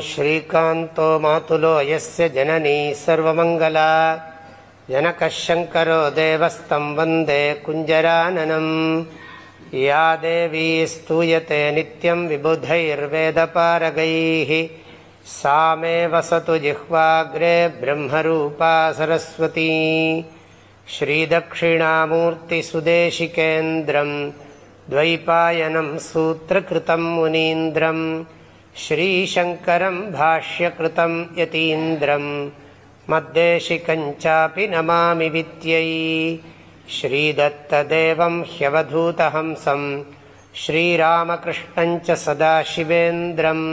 श्रीकान्तो मातुलो यस्य जननी सर्वमङ्गला। जनकः शङ्करो देवस्तं वन्दे कुञ्जराननम्। या देवी स्तूयते नित्यं विबुधैर्वेदपारगैः। सा मे वसतु जिह्वाग्रे ब्रह्मरूपा सरस्वती। श्रीदक्षिणामूर्तिसुदेशिकेन्द्रम् द्वैपायनं सूत्रकृतं मुनीन्द्रम् श्रीशङ्करं भाष्यकृतं यतीन्द्रम् मद्देशिकञ्चापि नमामि विद्यै श्रीदत्तदेवं ह्यवधूतहंसं श्रीरामकृष्णञ्च सदाशिवेन्द्रम्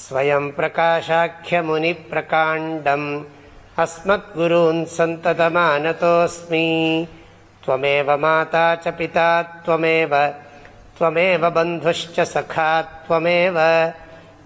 स्वयं प्रकाशाख्यमुनिप्रकाण्डम् अस्मद्गुरून् सन्ततमानतोऽस्मि त्वमेव माता च पिता त्वमेव त्वमेव बन्धुश्च सखा त्वमेव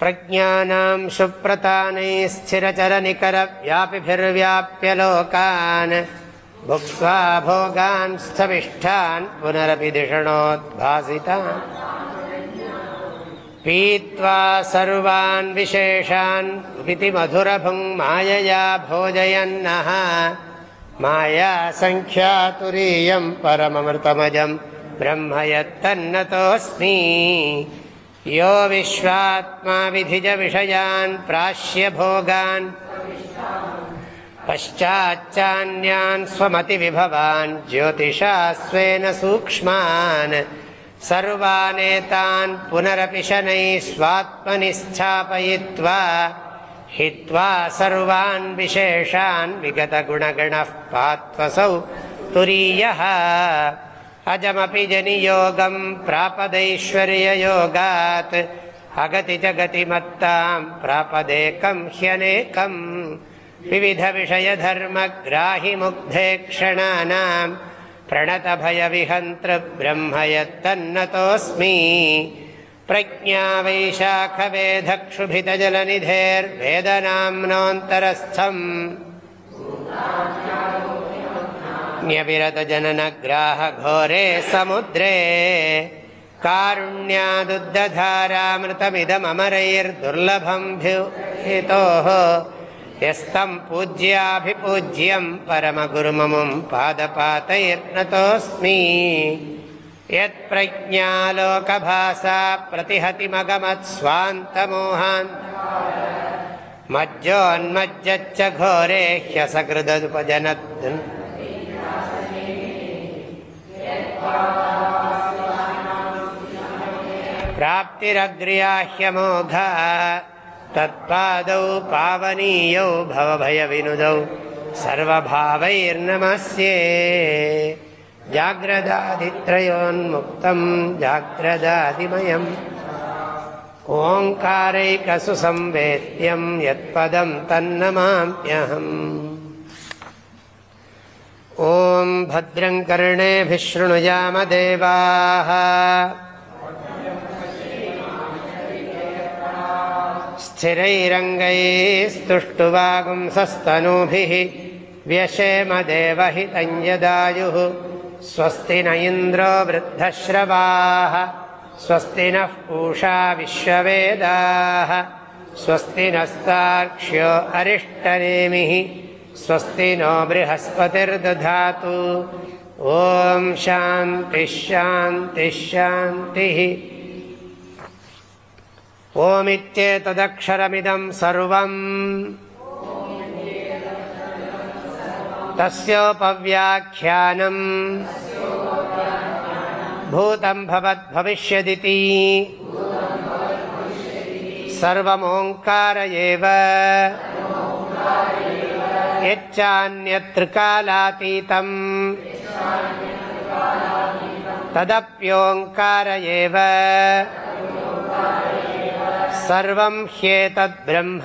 प्रज्ञानां सुप्रतानैः स्थिरचरनिकरव्यापिभिर्व्याप्य लोकान् भुक्त्वा भोगान् स्थविष्ठान् पुनरपि धिषणोद्भासितान् पीत्वा सर्वान् विशेषान् इति मधुरभुङ् मायया भोजयन्नः माया सङ्ख्यातुरीयम् परममृतमजम् ब्रह्म यत्तन्नतोऽस्मि यो विश्वात्मा विधिजविषयान् प्राश्य भोगान् पश्चाच्चान्यान् स्वमतिविभवान् ज्योतिषा स्वेन सूक्ष्मान् सर्वानेतान् पुनरपि शनैः स्वात्मनि स्थापयित्वा हित्वा सर्वान् विशेषान् विगतगुणगणः पात्वसौ तुरीयः अजमपि जनियोगम् प्रापदैश्वर्ययोगात्। अगति च गतिमत्ताम् प्रापदेकम् ह्यनेकम् विविधविषयधर्मग्राहिमुग्धे क्षणानाम् प्रणतभयविहन्तृब्रह्म यत्तन्नतोऽस्मि प्रज्ञा वैशाखवेधक्षुभितजलनिधेर्वेदनाम्नोऽन्तरस्थम्। न्यविरतजननग्राहघोरे समुद्रे कारुण्यादुद्धधारामृतमिदमरैर्दुर्लभम् हेतोः यस्तम् पूज्याभिपूज्यम् परमगुरुममुम् पादपातैर्नतोऽस्मि यत्प्रज्ञालोकभासा प्रतिहतिमगमत्स्वान्तमोहान् मज्जोन्मज्जच्च घोरे ह्यसकृदुपजनत् प्राप्तिरग्र्याह्यमोघा तत्पादौ पावनीयौ भवभयविनुदौ सर्वभावैर्नमस्ये जाग्रदादित्रयोन्मुक्तम् जाग्रदादिमयम् ओङ्कारैकसु संवेद्यम् यत्पदम् तन्नमाम्यहम् ॐ भद्रम् कर्णेभिः शृणुयामदेवाः स्थिरैरङ्गैस्तुष्टुवागुंसस्तनूभिः व्यशेमदेवहितं यदायुः स्वस्ति न इन्द्रो वृद्धश्रवाः स्वस्ति नः पूषा विश्ववेदाः स्वस्ति नस्तार्क्ष्यो अरिष्टनेमिः स्वस्ति नो बृहस्पतिर्दधातु ॐ शान्तिश्शान्तिश्शान्तिः ओमित्येतदक्षरमिदं सर्वम् तस्योपव्याख्यानम् भूतं भवद्भविष्यदिति सर्वमोङ्कार एव यच्चान्यत्रिकालातीतम् तदप्योङ्कार एव सर्वं ह्येतत् ब्रह्म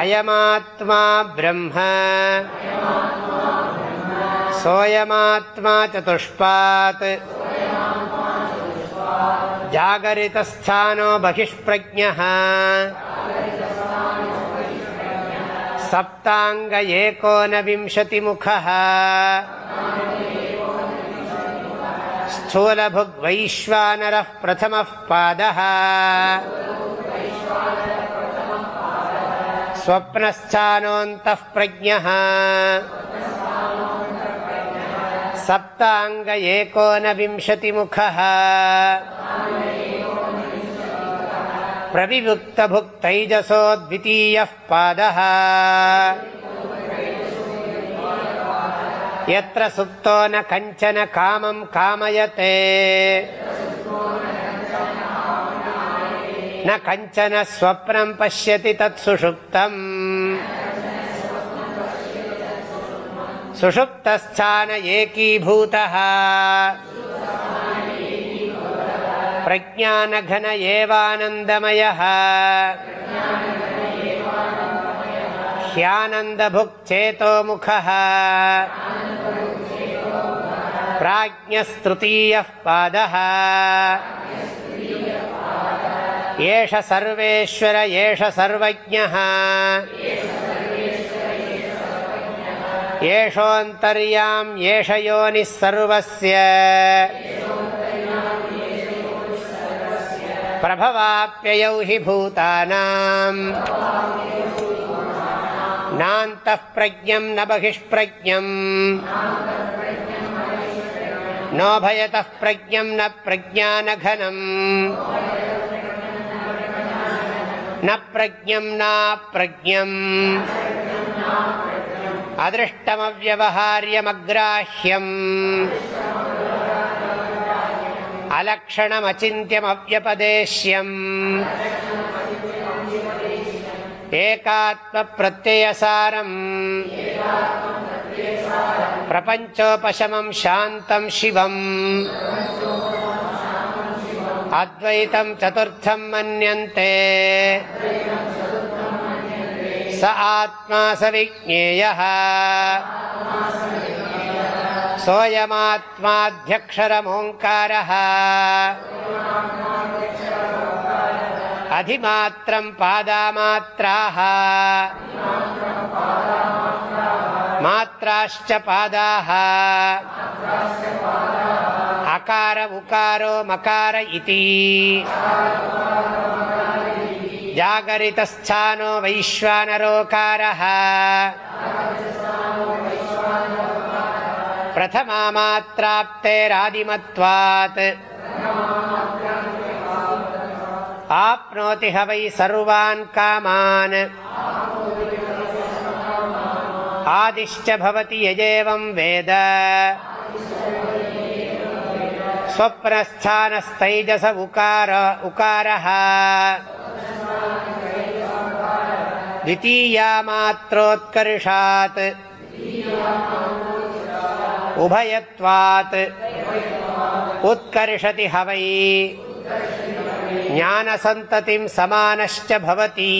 अयमात्मा ब्रह्म सोऽयमात्मा चतुष्पात् जागरितस्थानो बहिष्प्रज्ञः सप्ताङ्ग एकोनविंशतिमुखः स्थूलभुग्वैश्वानरः प्रथमः पादः स्वप्नस्थानोऽन्तः प्रज्ञः सप्ताङ्ग एकोनविंशतिमुखः प्रविभुक्तभुक्तैजसो द्वितीयः पादः यत्र सुप्तो न कञ्चन कामं कामयते न कञ्चन स्वप्नं पश्यति तत्सुषुप्तम् सुषुप्तस्थान एकीभूतः प्रज्ञानघन एवानन्दमयः ह्यानन्दभुक्चेतोमुखः प्राज्ञस्तृतीयः पादः एष सर्वेश्वर एष सर्वज्ञः एषोऽन्तर्याम् एष योनिः सर्वस्य प्रभवाप्ययौ हि भूतानाम् नान्तः प्रज्ञम् न बहिष्प्रज्ञम् नोभयतः प्रज्ञम् न प्रज्ञानघनम् न प्रज्ञम् नाप्रज्ञम् अदृष्टमव्यवहार्यमग्राह्यम् अलक्षणमचिन्त्यमव्यपदेश्यम् एकात्मप्रत्ययसारम् प्रपञ्चोपशमम् शान्तम् शिवम् अद्वैतम् चतुर्थम् मन्यन्ते स आत्मा स विज्ञेयः सोऽयमात्माध्यक्षरमोङ्कारः अधिमात्रम् पादामात्राः मात्राश्च पादाः अकार उकारो मकार इति जागरितस्थानो वैश्वानरोकारः प्रथमा मात्राप्तेरादिमत्वात् आप्नोति ह वै सर्वान् कामान् आदिश्च भवति यजेवं वेद स्वप्नस्थानस्तैजस उकार उकारः द्वितीयामात्रोत्कर्षात् உபயத்வாத் உத்கர்ஷதி ஹவை ஞானசந்ததிம் சமானஷ்ட பவதி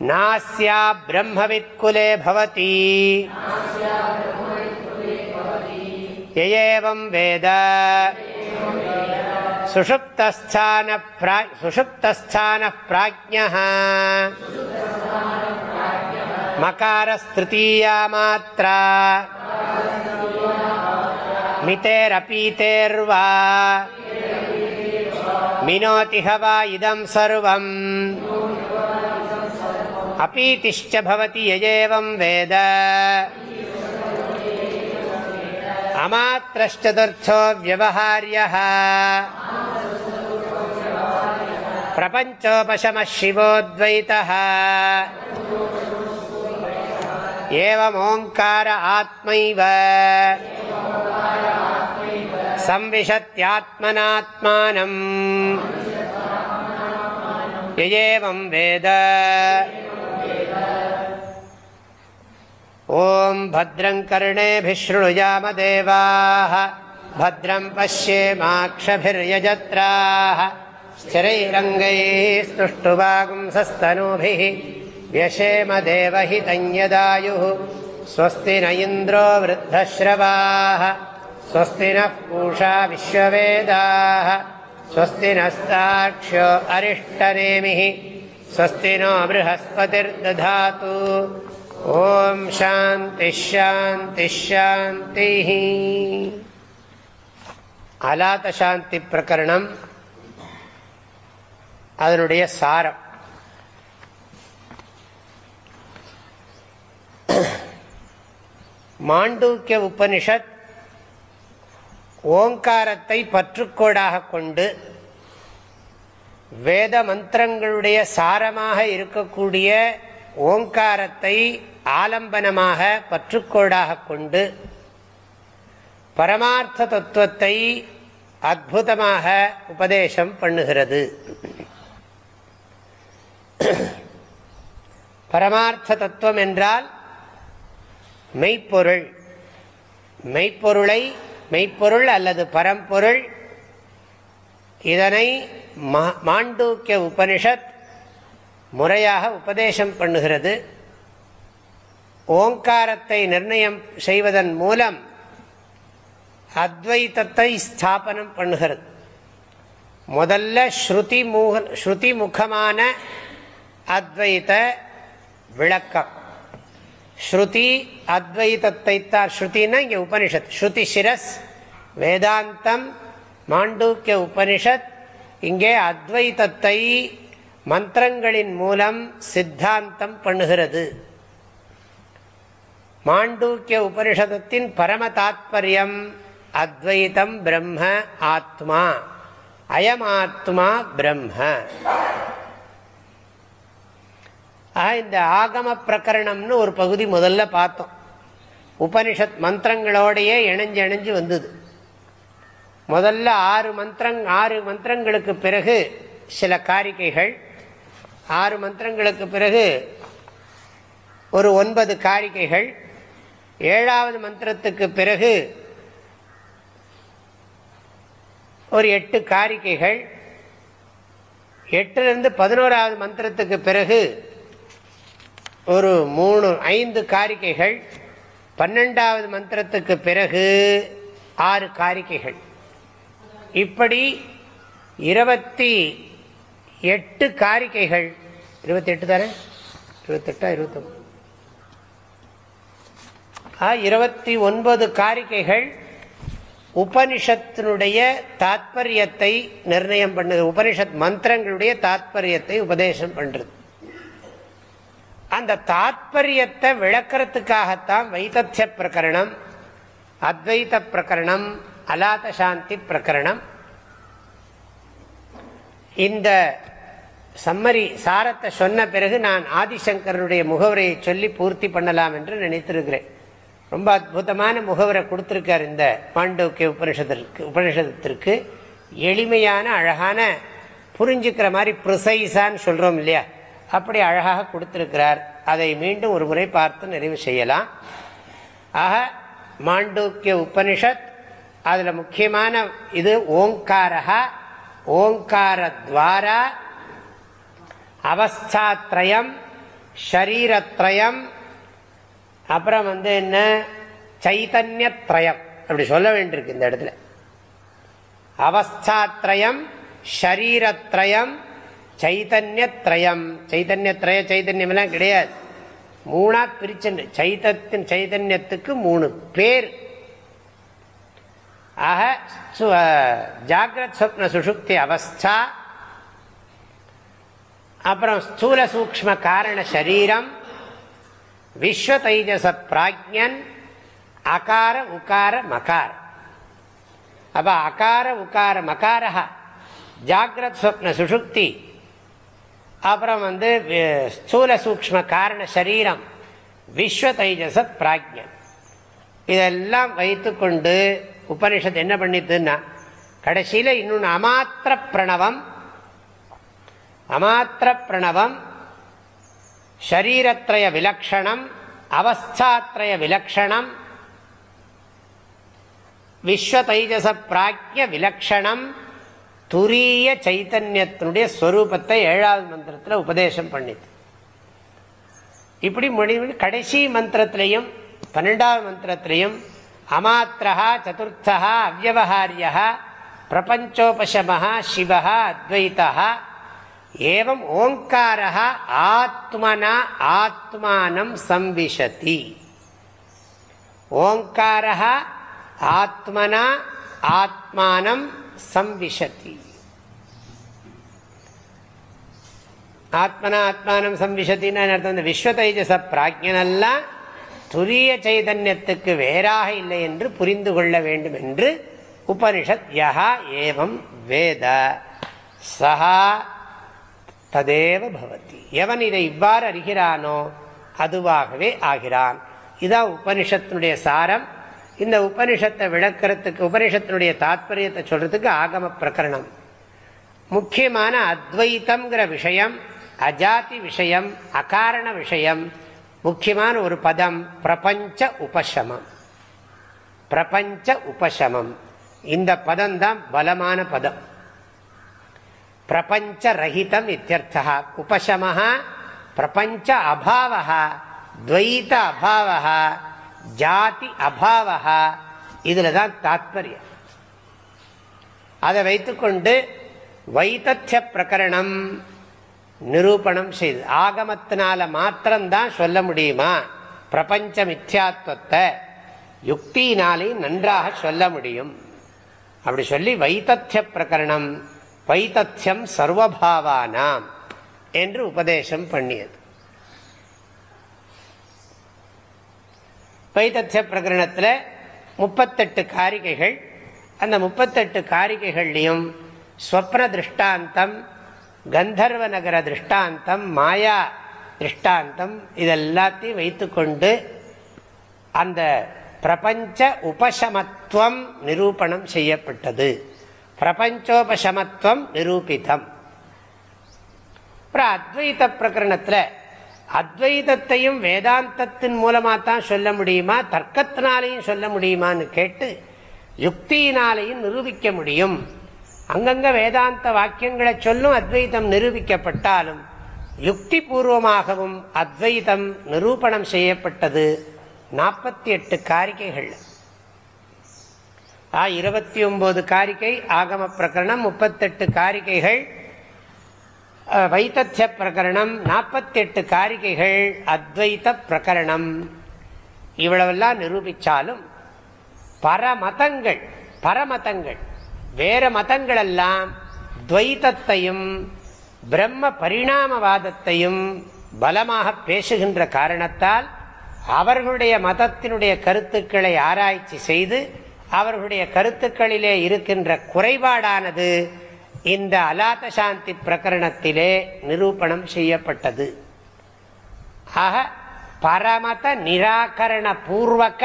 நாஸ்யா பிரம்மவித்குலே பவதி எயேவம் வேத சுஷுப்தஸ்தான பிராஜ்ஞ प्राज्ञः मकारस्तृतीया मात्रा मितेरपीतेर्वा मिनोति ह वा इदं सर्वम् अपीतिश्च भवति यजेवं वेद अमात्रश्चतुर्थो व्यवहार्यः प्रपञ्चोपशमः शिवोऽद्वैतः एवमोङ्कार आत्मैव संविशत्यात्मनात्मानम् ययेवं वेद ॐ भद्रं कर्णेभिः शृणुयामदेवाः भद्रं पश्येमाक्षभिर्यजत्राः स्थिरैरङ्गैः स्तुष्टुवागुंसस्तनूभिः व्यशेम देवहितञ्यदायुः स्वस्ति न इन्द्रो वृद्धश्रवाः स्वस्ति नः पूषा विश्ववेदाः स्वस्ति नस्ताक्ष्यो अरिष्टनेमिः स्वस्ति नो बृहस्पतिर्दधातु ॐ शान्तिश्शान्तिश्शान्तिः அலாத சாந்தி பிரகரணம் அதனுடைய சாரம் மாண்டூக்கிய உபனிஷத் ஓங்காரத்தை பற்றுக்கோடாக கொண்டு வேத மந்திரங்களுடைய சாரமாக இருக்கக்கூடிய ஓங்காரத்தை ஆலம்பனமாக பற்றுக்கோடாக கொண்டு பரமார்த்த தத்துவத்தை அற்புதமாக உபதேசம் பண்ணுகிறது. பரமார்த்த தத்துவம் என்றால் மெய்ப்பொருள். மெய்ப்பொருளை மெய்ப்பொருள் அல்லது பரம்பொருள். இதனை மாண்டூக்கிய உபனிஷத் முறையாக உபதேசம் பண்ணுகிறது. ஓங்காரத்தை நிர்ணயம் செய்வதன் மூலம் அத்வைத்தத்தை ஸ்தாபனம் பண்ணுகிறது. முதல்ல ஸ்ருதி முக ஸ்ருதி முகமான அத்வைத விளக்கம். ஸ்ருதி அத்வைதத்தை தான் ஸ்ருத்தின்னா இங்கே உபனிஷத். ஸ்ருதி சிரஸ் வேதாந்தம் மாண்டூக்கிய உபனிஷத் இங்கே அத்வைதத்தை மந்திரங்களின் மூலம் சித்தாந்தம் பண்ணுகிறது. மாண்டூக்கிய உபனிஷதத்தின் பரம தாத்பரியம் அத்வைதம் பிரம்ம ஆத்மா. அயமாத்மா பிரம்ம. இந்த ஆகம பிரகரணம்னு ஒரு பகுதி முதல்ல பார்த்தோம். உபனிஷத் மந்திரங்களோடையே இணைஞ்சு இணைஞ்சு வந்தது. முதல்ல ஆறு மந்திரங் ஆறு மந்திரங்களுக்கு பிறகு சில காரிக்கைகள் ஆறு மந்திரங்களுக்கு பிறகு ஒரு ஒன்பது காரிக்கைகள் ஏழாவது மந்திரத்துக்கு பிறகு ஒரு எட்டு காரிக்கைகள் எட்டுலேருந்து பதினோராவது மந்திரத்துக்கு பிறகு ஒரு மூணு ஐந்து காரிக்கைகள். பன்னெண்டாவது மந்திரத்துக்கு பிறகு ஆறு காரிக்கைகள். இப்படி இருபத்தி எட்டு காரிக்கைகள். இருபத்தி எட்டு தானே? இருபத்தெட்டா இருபத்தொம்பது? இருபத்தி ஒன்பது காரிக்கைகள் உபனிஷத்தினுடைய தாத்பரியத்தை நிர்ணயம் பண்ணுது. உபனிஷத் மந்திரங்களுடைய தாத்பரியத்தை உபதேசம் பண்றது. அந்த தாத்பரியத்தை விளக்கிறதுக்காகத்தான் வைத்திய பிரகரணம் அத்வைத பிரகரணம் அலாத சாந்தி பிரகரணம். இந்த சம்மரி சாரத்தை சொன்ன பிறகு நான் ஆதிசங்கரனுடைய முகவரையை சொல்லி பூர்த்தி பண்ணலாம் என்று நினைத்திருக்கிறேன். ரொம்ப அற்புதமான முகவரை கொடுத்துருக்கார் இந்த பாண்டோக்கிய உபனிஷத்திற்கு உபனிஷத்திற்கு எளிமையான அழகான புரிஞ்சுக்கிற மாதிரி ப்ரிசைஸான்னு சொல்கிறோம் இல்லையா? அப்படி அழகாக கொடுத்திருக்கிறார். அதை மீண்டும் ஒரு முறை பார்த்து நிறைவு செய்யலாம். ஆக மாண்டூக்கிய உபனிஷத் அதில் முக்கியமான இது ஓங்காரா ஓங்காரத்வாரா அவஸ்தாத்ரயம் ஷரீரத்ரயம் அப்புறம் வந்து என்ன? சைத்தன்யத்ரயம் அப்படி சொல்ல வேண்டியிருக்கு இந்த இடத்துல. அவஸ்தாத்ரயம் ஷரீரத்ரயம் சைதன்யத்ரயம். சைதன்யத்ரய சைதன்யம்லாம் கிடையாது. மூணா பிரிச்சு சைதத்தின் சைதன்யத்துக்கு மூணு. பேர். ஆக ஜாகிரத் சொப்ன சுஷுப்தி அவஸ்தா. அப்புறம் ஸ்தூல சூக்ம காரண சரீரம் விஸ்வ தைஜச பிராஜ்யன். அகார உகார மகார். அப்ப அகார உகார மகாரா ஜாகிரத் சொப்ன சுஷுக்தி அப்புறம் வந்து ஸ்தூல சூக்ம காரண சரீரம் விஸ்வ தைஜச பிராஜ்யம் இதெல்லாம் வைத்துக்கொண்டு உபனிஷத் என்ன பண்ணிட்டுன்னா கடைசியில் இன்னொன்று அமாத்திர பிரணவம் அமாத்திர பிரணவம் ஷரீரத்ரய விலக்ஷணம் அவஸ்தாத்ரய விலக்ஷணம் விஸ்வ தைஜச பிராக்ய விலக்ஷணம் துரிய சைத்தன்யத்தினுடைய ஸ்வரூபத்தை ஏழாவது மந்திரத்தில் உபதேசம் பண்ணிது. இப்படி முடிவு கடைசி மந்திரத்திலையும் பன்னெண்டாவது மந்திரத்திலையும் அமாத்திரா சதுர்த்தா அவ்வகாரியா பிரபஞ்சோபசம சிவா அத்வைத்தா ஏவம் ஓங்காரா ஆத்மனா ஆத்மானம் சம்விஷதி. ஓங்காரா ஆத்மனா ஆத்மானம் சம்விஷதி. ஆத்மனா ஆத்மானம் சம்விஷத்தின்னு அர்த்தம்? இந்த விஸ்வ தைஜச பிராஜ்யனெல்லாம் துரிய சைதன்யத்துக்கு வேறாக இல்லை என்று புரிந்து கொள்ள வேண்டும் என்று உபனிஷத் யஹா ஏவம் வேத. சஹா ததேவ பவதி. எவன் இதை இவ்வாறு அறிகிறானோ அதுவாகவே ஆகிறான். இதான் உபனிஷத்தினுடைய சாரம். இந்த உபனிஷத்தை விளக்கிறதுக்கு உபனிஷத்தினுடைய தாத்பரியத்தை சொல்றதுக்கு ஆகம பிரகரணம். முக்கியமான அத்வைத்தம்ங்கிற விஷயம் அஜாதி விஷயம் அகாரண விஷயம் முக்கியமான ஒரு பதம் பிரபஞ்ச உபசமம். பிரபஞ்ச உபசமம். இந்த பதம் தான் பலமான பதம். பிரபஞ்ச ரஹிதம் இத்தியர்த்தா. உபசம பிரபஞ்ச அபாவா துவைத அபாவா ஜாதி அபாவா இதில் தான் தாத்பரியம். அதை வைத்துக்கொண்டு வைத்திய பிரகரணம் நிரூபணம் செய்து ஆகமத்தினால மாத்திரம்தான் சொல்ல முடியுமா? பிரபஞ்ச மித்யாத்வத்தை யுக்தியினாலையும் நன்றாக சொல்ல முடியும். அப்படி சொல்லி வைத்திய பிரகரணம் வைத்தியம் சர்வபாவானாம் என்று உபதேசம் பண்ணியது. துவைதத்திய பிரகரணத்தில் முப்பத்தெட்டு காரிகைகள். அந்த முப்பத்தெட்டு காரிகைகள்லையும் ஸ்வப்ன திருஷ்டாந்தம் கந்தர்வ நகர திருஷ்டாந்தம் மாயா திருஷ்டாந்தம் இதெல்லாத்தையும் வைத்துக்கொண்டு அந்த பிரபஞ்ச உபசமத்துவம் நிரூபணம் செய்யப்பட்டது. பிரபஞ்சோபசமத்துவம் நிரூபிதம் அப்புறம் அத்வைத பிரகரணத்தில் அத்வைதத்தையும் வேதாந்தத்தின் மூலமாக தான் சொல்ல முடியுமா? தர்க்கத்தினாலையும் சொல்ல முடியுமான்னு கேட்டு யுக்தியினாலையும் நிரூபிக்க முடியும். அங்கங்க வேதாந்த வாக்கியங்களை சொல்லும் அத்வைதம் நிரூபிக்கப்பட்டாலும் யுக்தி பூர்வமாகவும் அத்வைதம் நிரூபணம் செய்யப்பட்டது நாற்பத்தி எட்டு காரிகைகள் இருபத்தி ஒன்பது காரிகை ஆகம பிரகரணம் முப்பத்தெட்டு காரிகைகள். வைத்திய பிரகரணம் நாற்பத்தெட்டு காரிகைகள் அத்வைத பிரகரணம். இவ்வளவெல்லாம் நிரூபித்தாலும் பரமதங்கள் பரமதங்கள் வேற மதங்களெல்லாம் துவைத்தத்தையும் பிரம்ம பரிணாமவாதத்தையும் பலமாக பேசுகின்ற காரணத்தால் அவர்களுடைய மதத்தினுடைய கருத்துக்களை ஆராய்ச்சி செய்து அவர்களுடைய கருத்துக்களிலே இருக்கின்ற குறைபாடானது இந்த அலாத சாந்தி பிரகரணத்திலே நிரூபணம் செய்யப்பட்டது. ஆக பரமத நிராகரண பூர்வக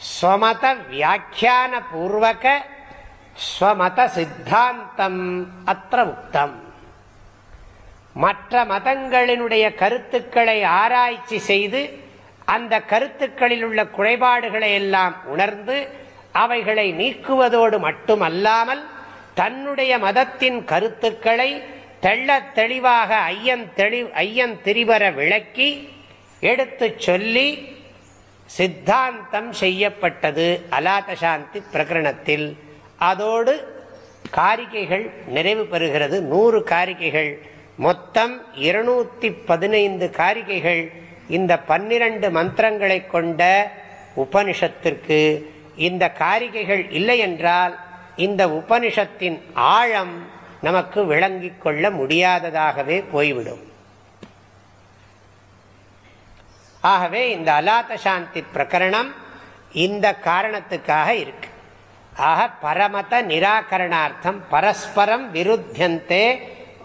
ஸ்வமத வியாக்கியான பூர்வக ஸ்வமத சித்தாந்தம் அத்த உக்தம் மற்ற மதங்களினுடைய கருத்துக்களை ஆராய்ச்சி செய்து அந்த கருத்துக்களில் உள்ள குறைபாடுகளை எல்லாம் உணர்ந்து அவைகளை நீக்குவதோடு மட்டுமல்லாமல் தன்னுடைய மதத்தின் கருத்துக்களை தெள்ள தெளிவாக ஐயன் தெளி ஐயன் திரிவர விளக்கி எடுத்து சொல்லி சித்தாந்தம் செய்யப்பட்டது அலாதசாந்தி பிரகரணத்தில். அதோடு காரிகைகள் நிறைவு பெறுகிறது. நூறு காரிகைகள். மொத்தம் இருநூத்தி பதினைந்து காரிகைகள் இந்த பன்னிரண்டு மந்திரங்களை கொண்ட உபனிஷத்திற்கு. இந்த காரிகைகள் இல்லை என்றால் இந்த உபனிஷத்தின் ஆழம் நமக்கு விளங்கிக் கொள்ள முடியாததாகவே போய்விடும். ஆகவே இந்த அலாத்த சாந்தி பிரகரணம் இந்த காரணத்துக்காக இருக்கு. ஆக பரமத நிராகரணார்த்தம் பரஸ்பரம் விருத்தியந்தே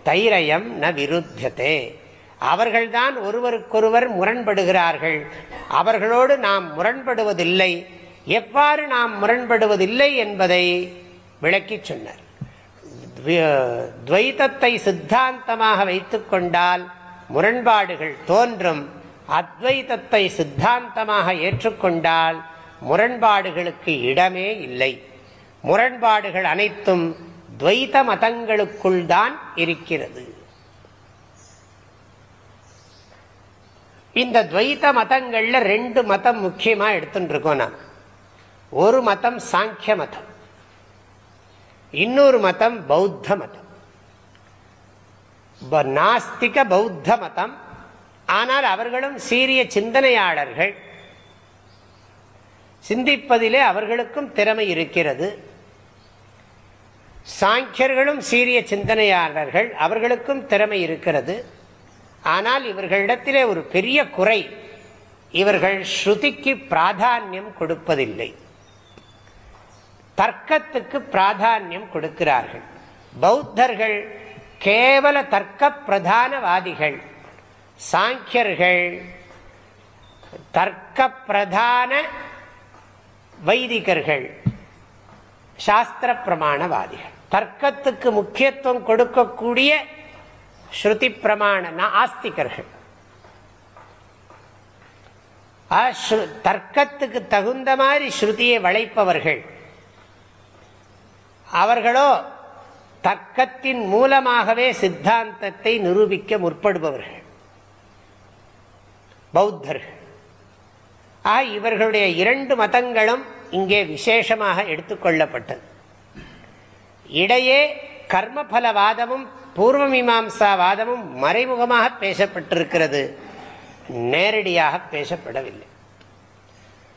தைரயம் ந விருத்தியதே. அவர்கள்தான் ஒருவருக்கொருவர் முரண்படுகிறார்கள். அவர்களோடு நாம் முரண்படுவதில்லை. எவ்வாறு நாம் முரண்படுவதில்லை என்பதை விளக்கி சொன்னார். துவைத்தத்தை சித்தாந்தமாக வைத்துக் கொண்டால் முரண்பாடுகள் தோன்றும். அத்வைதத்தை சித்தாந்தமாக ஏற்றுக்கொண்டால் முரண்பாடுகளுக்கு இடமே இல்லை. முரண்பாடுகள் அனைத்தும் துவைத மதங்களுக்குள் தான் இருக்கிறது. இந்த துவைத மதங்கள்ல ரெண்டு மதம் முக்கியமா எடுத்துட்டு இருக்கோம் நான் ஒரு மதம் சாங்கிய மதம். இன்னொரு மதம் பௌத்த மதம். நாஸ்திக பௌத்த மதம். ஆனால் அவர்களும் சீரிய சிந்தனையாளர்கள். சிந்திப்பதிலே அவர்களுக்கும் திறமை இருக்கிறது. சாங்கியர்களும் சீரிய சிந்தனையாளர்கள். அவர்களுக்கும் திறமை இருக்கிறது. ஆனால் இவர்களிடத்திலே ஒரு பெரிய குறை. இவர்கள் ஸ்ருதிக்கு பிராதானியம் கொடுப்பதில்லை. தர்க்கத்துக்கு பிராதானியம் கொடுக்கிறார்கள். பௌத்தர்கள் கேவல தர்க்க பிரதானவாதிகள் சாங்கியர்கள் தர்க்க பிரதான வைதிகர்கள். சாஸ்திர பிரமாணவாதிகள் தர்க்கத்துக்கு முக்கியத்துவம் கொடுக்கக்கூடிய ஸ்ருதி பிரமாண ஆஸ்திகர்கள் தர்க்கத்துக்கு தகுந்த மாதிரி ஸ்ருதியை வளைப்பவர்கள். அவர்களோ தர்க்கத்தின் மூலமாகவே சித்தாந்தத்தை நிரூபிக்க முற்படுபவர்கள். பௌத்தர்கள். ஆக இவர்களுடைய இரண்டு மதங்களும் இங்கே விசேஷமாக எடுத்துக்கொள்ளப்பட்டது இடையே கர்மபலவாதமும் பூர்வ மீமாசா வாதமும் மறைமுகமாக பேசப்பட்டிருக்கிறது. நேரடியாக பேசப்படவில்லை.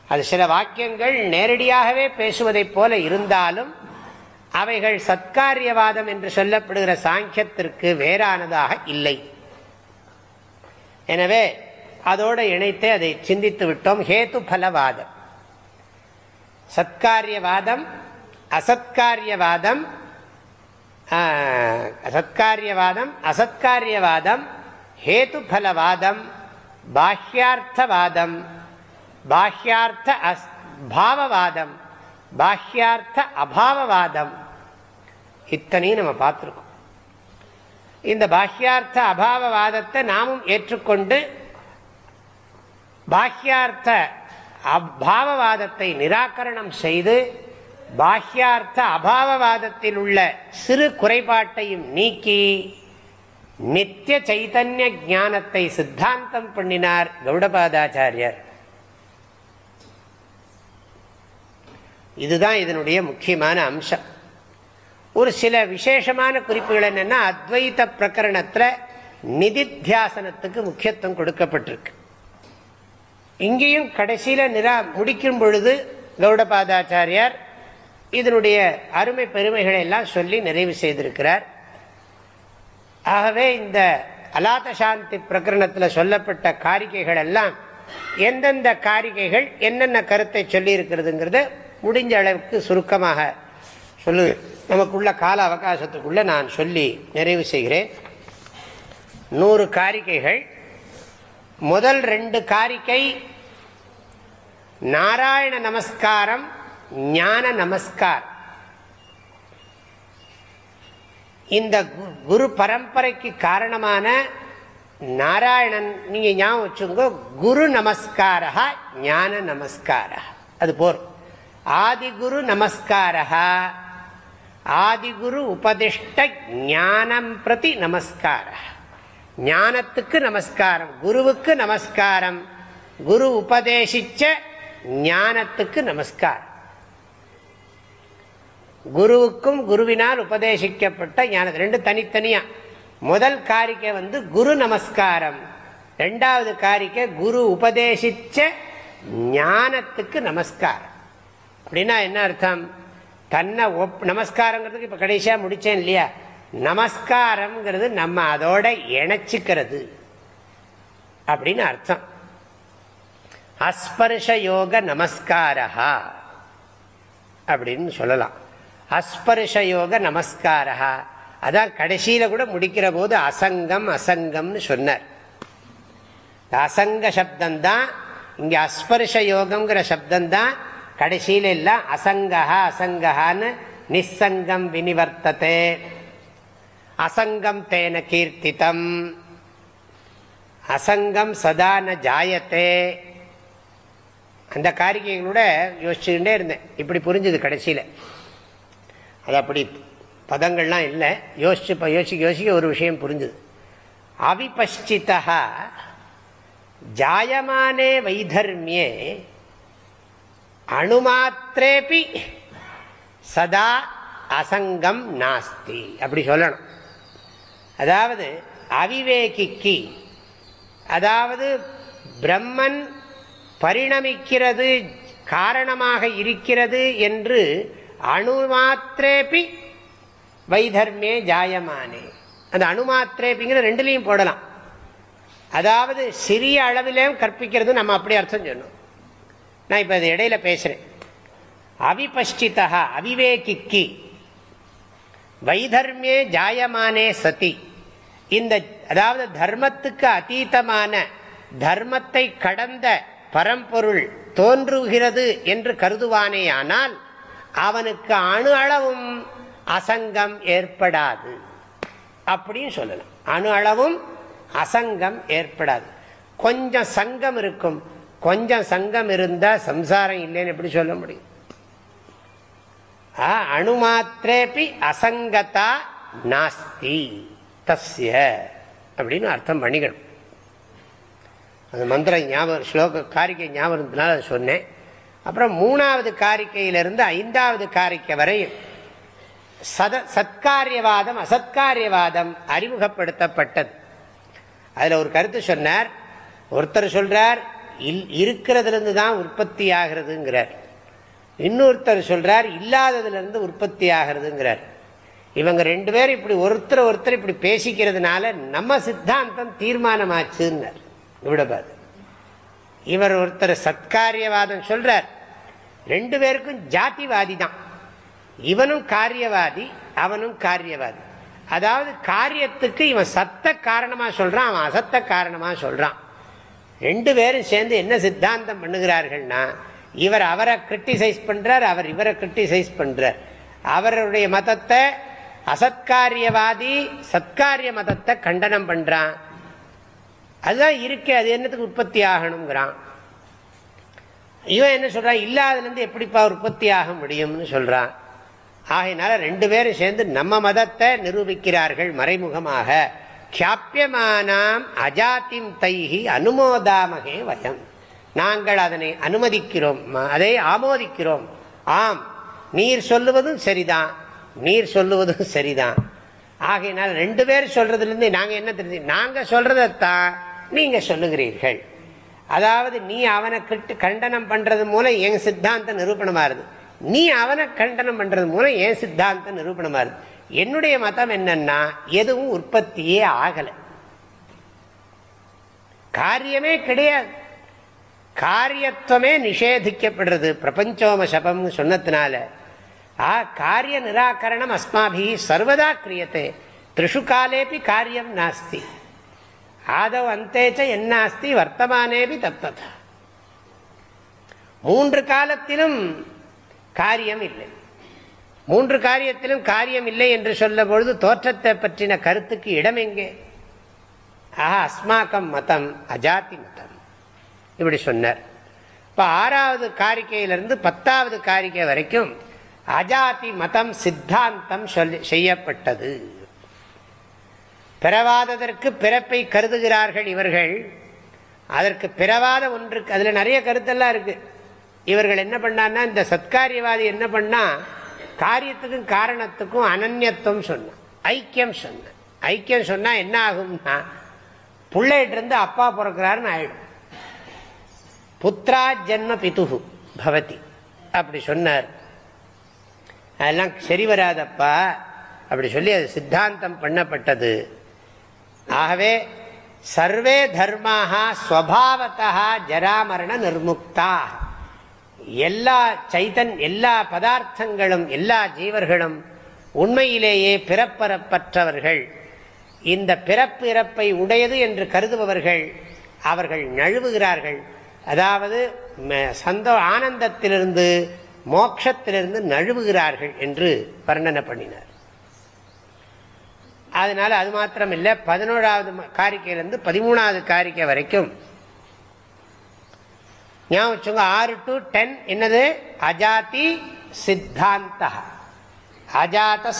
அது சில வாக்கியங்கள் நேரடியாகவே பேசுவதைப் போல இருந்தாலும் அவைகள் சத்காரியவாதம் என்று சொல்லப்படுகிற சாங்கியத்திற்கு வேறானதாக இல்லை. எனவே அதோடு இணைத்து அதை சிந்தித்து விட்டோம். ஹேத்து பலவாதம். சத்காரியவாதம் அசத்காரியவாதம் சத்காரியவாதம் அசத்காரியவாதம் ஹேத்து பலவாதம் பாஹ்யார்த்தவாதம் பாஹ்யார்த்த பாவவாதம் பாஹ்யார்த்த அபாவவாதம். இத்தனையும் நம்ம பார்த்துருக்கோம். இந்த பாஹ்யார்த்த அபாவவாதத்தை நாமும் ஏற்றுக்கொண்டு பாஹ்யார்த்த அபாவவாதத்தை நிராகரணம் செய்து பாஹ்யார்த்த அபாவவாதத்தில் உள்ள சிறு குறைபாட்டையும் நீக்கி நித்திய சைதன்ய ஞானத்தை சித்தாந்தம் பண்ணினார் கௌடபாதாச்சாரியர். இதுதான் இதனுடைய முக்கியமான அம்சம். ஒரு சில விசேஷமான குறிப்புகள் என்னன்னா அத்வைத பிரகரணத்தில் நிதித்தியாசனத்துக்கு முக்கியத்துவம் கொடுக்கப்பட்டிருக்கு. இங்கேயும் கடைசியில் நிரா முடிக்கும் பொழுது கௌடபாதாச்சாரியார் இதனுடைய அருமை பெருமைகளை எல்லாம் சொல்லி நிறைவு செய்திருக்கிறார். ஆகவே இந்த அலாத சாந்தி பிரகரணத்தில் சொல்லப்பட்ட காரிகைகள் எல்லாம் எந்தெந்த காரிகைகள் என்னென்ன கருத்தை சொல்லி இருக்கிறதுங்கிறத முடிஞ்ச அளவுக்கு சுருக்கமாக சொல்லு நமக்குள்ள கால அவகாசத்துக்குள்ள நான் சொல்லி நிறைவு செய்கிறேன். நூறு காரிக்கைகள். முதல் ரெண்டு காரிக்கை நாராயண நமஸ்காரம் ஞான நமஸ்கார். இந்த குரு பரம்பரைக்கு காரணமான நாராயணன் நீங்க ஞாபகம் வச்சுங்க குரு நமஸ்காரா ஞான நமஸ்காரா அது போர். ஆதிகுரு நமஸ்காரா ஆதிகுரு உபதிஷ்ட ஞானம் பிரதி நமஸ்கார. ஞானத்துக்கு நமஸ்காரம் குருவுக்கு நமஸ்காரம். குரு உபதேசிச்ச ஞானத்துக்கு நமஸ்காரம். குருவுக்கும் குருவினால் உபதேசிக்கப்பட்ட ஞானம் ரெண்டு தனித்தனியா. முதல் காரிக்கை வந்து குரு நமஸ்காரம். ரெண்டாவது காரிக்கை குரு உபதேசிச்ச ஞானத்துக்கு நமஸ்காரம். அப்படின்னா என்ன அர்த்தம்? தன்னை ஒப் நமஸ்காரங்கிறதுக்கு இப்போ கடைசியாக முடித்தேன் இல்லையா? நமஸ்காரம்ங்கிறது நம்ம அதோட இணைச்சிக்கிறது. அப்படின்னு அர்த்தம். அஸ்பர்ஷ யோக நமஸ்காரா அப்படின்னு சொல்லலாம். அஸ்பர்ஷ யோக நமஸ்காரா அதான் கடைசியில கூட முடிக்கிற போது அசங்கம் அசங்கம்னு சொன்னார். அசங்க சப்தம் தான் இங்க அஸ்பர்ஷ யோகம்ங்கிற சப்தம் தான் கடைசியில எல்லாம் அசங்கா அசங்கான்னு நிசங்கம் வினிவர்த்ததே. அசங்கம் தேன கீர்த்தித்தம் அசங்கம் சதா ந ஜாயத்தே. அந்த காரிக்கைகளோட யோசிச்சுக்கிட்டே இருந்தேன். இப்படி புரிஞ்சுது கடைசியில். அது அப்படி பதங்கள்லாம் இல்லை. யோசிச்சு யோசிக்க யோசிக்க ஒரு விஷயம் புரிஞ்சுது. அவிபஷ்டிதா ஜாயமானே வைதர்மியே அணுமாத்திரேபி சதா அசங்கம் நாஸ்தி. அப்படி சொல்லணும். அதாவது அவிவேகிக்கு அதாவது பிரம்மன் பரிணமிக்கிறது காரணமாக இருக்கிறது என்று அணுமாத்திரேபி வைதர்மே ஜாயமானே. அந்த அணுமாத்திரேபிங்கிற ரெண்டுலையும் போடலாம். அதாவது சிறிய அளவிலேயும் கற்பிக்கிறது நம்ம அப்படி அர்த்தம் சொன்னோம். நான் இப்போ அது இடையில பேசுகிறேன் அவிபஷ்டிதா அவிவேகிக்கு. வைதர்மே ஜாயமானே சதி. இந்த அதாவது தர்மத்துக்கு அதீதமான தர்மத்தை கடந்த பரம்பொருள் தோன்றுகிறது என்று கருதுவானேயானால் அவனுக்கு அணு அளவும் அசங்கம் ஏற்படாது. அப்படின்னு சொல்லலாம். அணு அளவும் அசங்கம் ஏற்படாது. கொஞ்சம் சங்கம் இருக்கும். கொஞ்சம் சங்கம் இருந்தா சம்சாரம் இல்லைன்னு எப்படி சொல்ல முடியும்? அணுமாத்திரேபி அசங்கதா நாஸ்தி தஸ்ய அப்படின்னு அர்த்தம் பண்ணிக்கணும். அந்த மந்திரம் ஞாபகம் ஸ்லோக காரிக்கை ஞாபகம் அதை சொன்னேன். அப்புறம் மூணாவது காரிக்கையிலிருந்து ஐந்தாவது காரிக்கை வரை சத சத்காரியவாதம் அசத்காரியவாதம் அறிமுகப்படுத்தப்பட்டது. அதில் ஒரு கருத்து சொன்னார் ஒருத்தர் சொல்றார் இருக்கிறதுலேருந்து தான் உற்பத்தி ஆகிறதுங்கிறார் இன்னொருத்தர் சொல்றார் இல்லாததுலேருந்து உற்பத்தி ஆகிறதுங்கிறார் இவங்க ரெண்டு பேரும் இப்படி ஒருத்தர் ஒருத்தர் இப்படி பேசிக்கிறதுனால நம்ம சித்தாந்தம் தீர்மானமாச்சுன்னார். விடபாது இவர் ஒருத்தர் சத்காரியவாதம் சொல்றார். ரெண்டு பேருக்கும் ஜாதிவாதி தான் இவனும் காரியவாதி அவனும் காரியவாதி. அதாவது காரியத்துக்கு இவன் சத்த காரணமா சொல்றான் அவன் அசத்த காரணமா சொல்றான். ரெண்டு பேரும் சேர்ந்து என்ன சித்தாந்தம் பண்ணுகிறார்கள்னா இவர் அவரை கிரிட்டிசைஸ் பண்றார் அவர் இவரை கிரிட்டிசைஸ் பண்றார். அவருடைய மதத்தை அசத்காரியவாதி சத்காரிய மதத்தை கண்டனம் பண்றான். அதுதான் இருக்கே அது என்னத்துக்கு உற்பத்தி ஆகணுங்கிறான். இவன் என்ன சொல்றான்? இல்லாததுலேருந்து எப்படிப்பா உற்பத்தி ஆக முடியும்னு சொல்றான். ஆகையினால ரெண்டு பேரும் சேர்ந்து நம்ம மதத்தை நிரூபிக்கிறார்கள் மறைமுகமாக. கியாப்பியமானாம் அஜாத்திம் தைஹி அனுமோதாமகே வயம் நாங்கள் அதனை அனுமதிக்கிறோம் அதை ஆமோதிக்கிறோம். ஆம் நீர் சொல்லுவதும் சரிதான். நீர் சொல்லுவதும் சரிதான். ஆகையினால் ரெண்டு பேர் சொல்றதுலேருந்து நாங்கள் என்ன தெரிஞ்சு நாங்கள் சொல்றதைத்தான் நீங்கள் சொல்லுகிறீர்கள். அதாவது நீ அவனை கிட்டு கண்டனம் பண்றது மூலம் என் சித்தாந்த நிரூபணமாறுது நீ அவனை கண்டனம் பண்றது மூலம் என் சித்தாந்த நிரூபணமாறுது என்னுடைய மதம் என்னன்னா எதுவும் உற்பத்தியே ஆகலை. காரியமே கிடையாது. காரியத்துவமே நிஷேதிக்கப்படுறது பிரபஞ்சோம சபம் சொன்னதுனால ஆ காரிய நிராகரணம் அஸ்மாபி சர்வதா கிரியத்தை. திருஷு காலேபி காரியம் நாஸ்தி. ஆதவ் அந்தேச்ச என்னாஸ்தி வர்த்தமானேபி தத்ததா. மூன்று காலத்திலும் காரியம் இல்லை. மூன்று காரியத்திலும் காரியம் இல்லை என்று சொல்ல பொழுது தோற்றத்தை பற்றின கருத்துக்கு இடம் எங்கே? ஆஹா அஸ்மாக்கம் மதம் அஜாதி மதம். இப்படி சொன்னார். இப்போ ஆறாவது காரிக்கையிலிருந்து பத்தாவது காரிக்கை வரைக்கும் அஜாதி மதம் சித்தாந்தம் சொல்லி செய்யப்பட்டது. பிறவாததற்கு பிறப்பை கருதுகிறார்கள் இவர்கள். அதற்கு பிறவாத ஒன்று அதில் நிறைய கருத்தெல்லாம் இருக்கு. இவர்கள் என்ன பண்ணான்னா இந்த சத்காரியவாதி என்ன பண்ணால் காரியத்துக்கும் காரணத்துக்கும் அனன்யத்துவம் சொன்ன ஐக்கியம் சொன்ன ஐக்கியம் சொன்னா என்ன ஆகும்னா பிள்ளைகிட்ட இருந்து அப்பா பிறக்கிறாருன்னு ஆயிடும். புத்திரா ஜென்ம பிதுகு பவதி. அப்படி சொன்னார். அதெல்லாம் சரி வராதப்பா. அப்படி சொல்லி அது சித்தாந்தம் பண்ணப்பட்டது. ஆகவே சர்வே தர்மாக ஸ்வபாவத்தா ஜராமரண நிர்முக்தா. எல்லா சைதன் எல்லா பதார்த்தங்களும் எல்லா ஜீவர்களும் உண்மையிலேயே பிறப்பறப்பற்றவர்கள். இந்த பிறப்பு இறப்பை உடையது என்று கருதுபவர்கள் அவர்கள் நழுவுகிறார்கள். அதாவது சந்தோ ஆனந்தத்திலிருந்து மோட்சத்திலிருந்து நழுவுகிறார்கள் என்று வர்ணனை பண்ணினார். அதனால அது மாத்திரம் இல்லை பதினோராவது காரிக்கையிலிருந்து பதிமூணாவது காரிக்கை வரைக்கும் ஞாபகம் வச்சுங்க ஆறு டு டென் என்னது? அஜாதி சித்தாந்த. அஜாத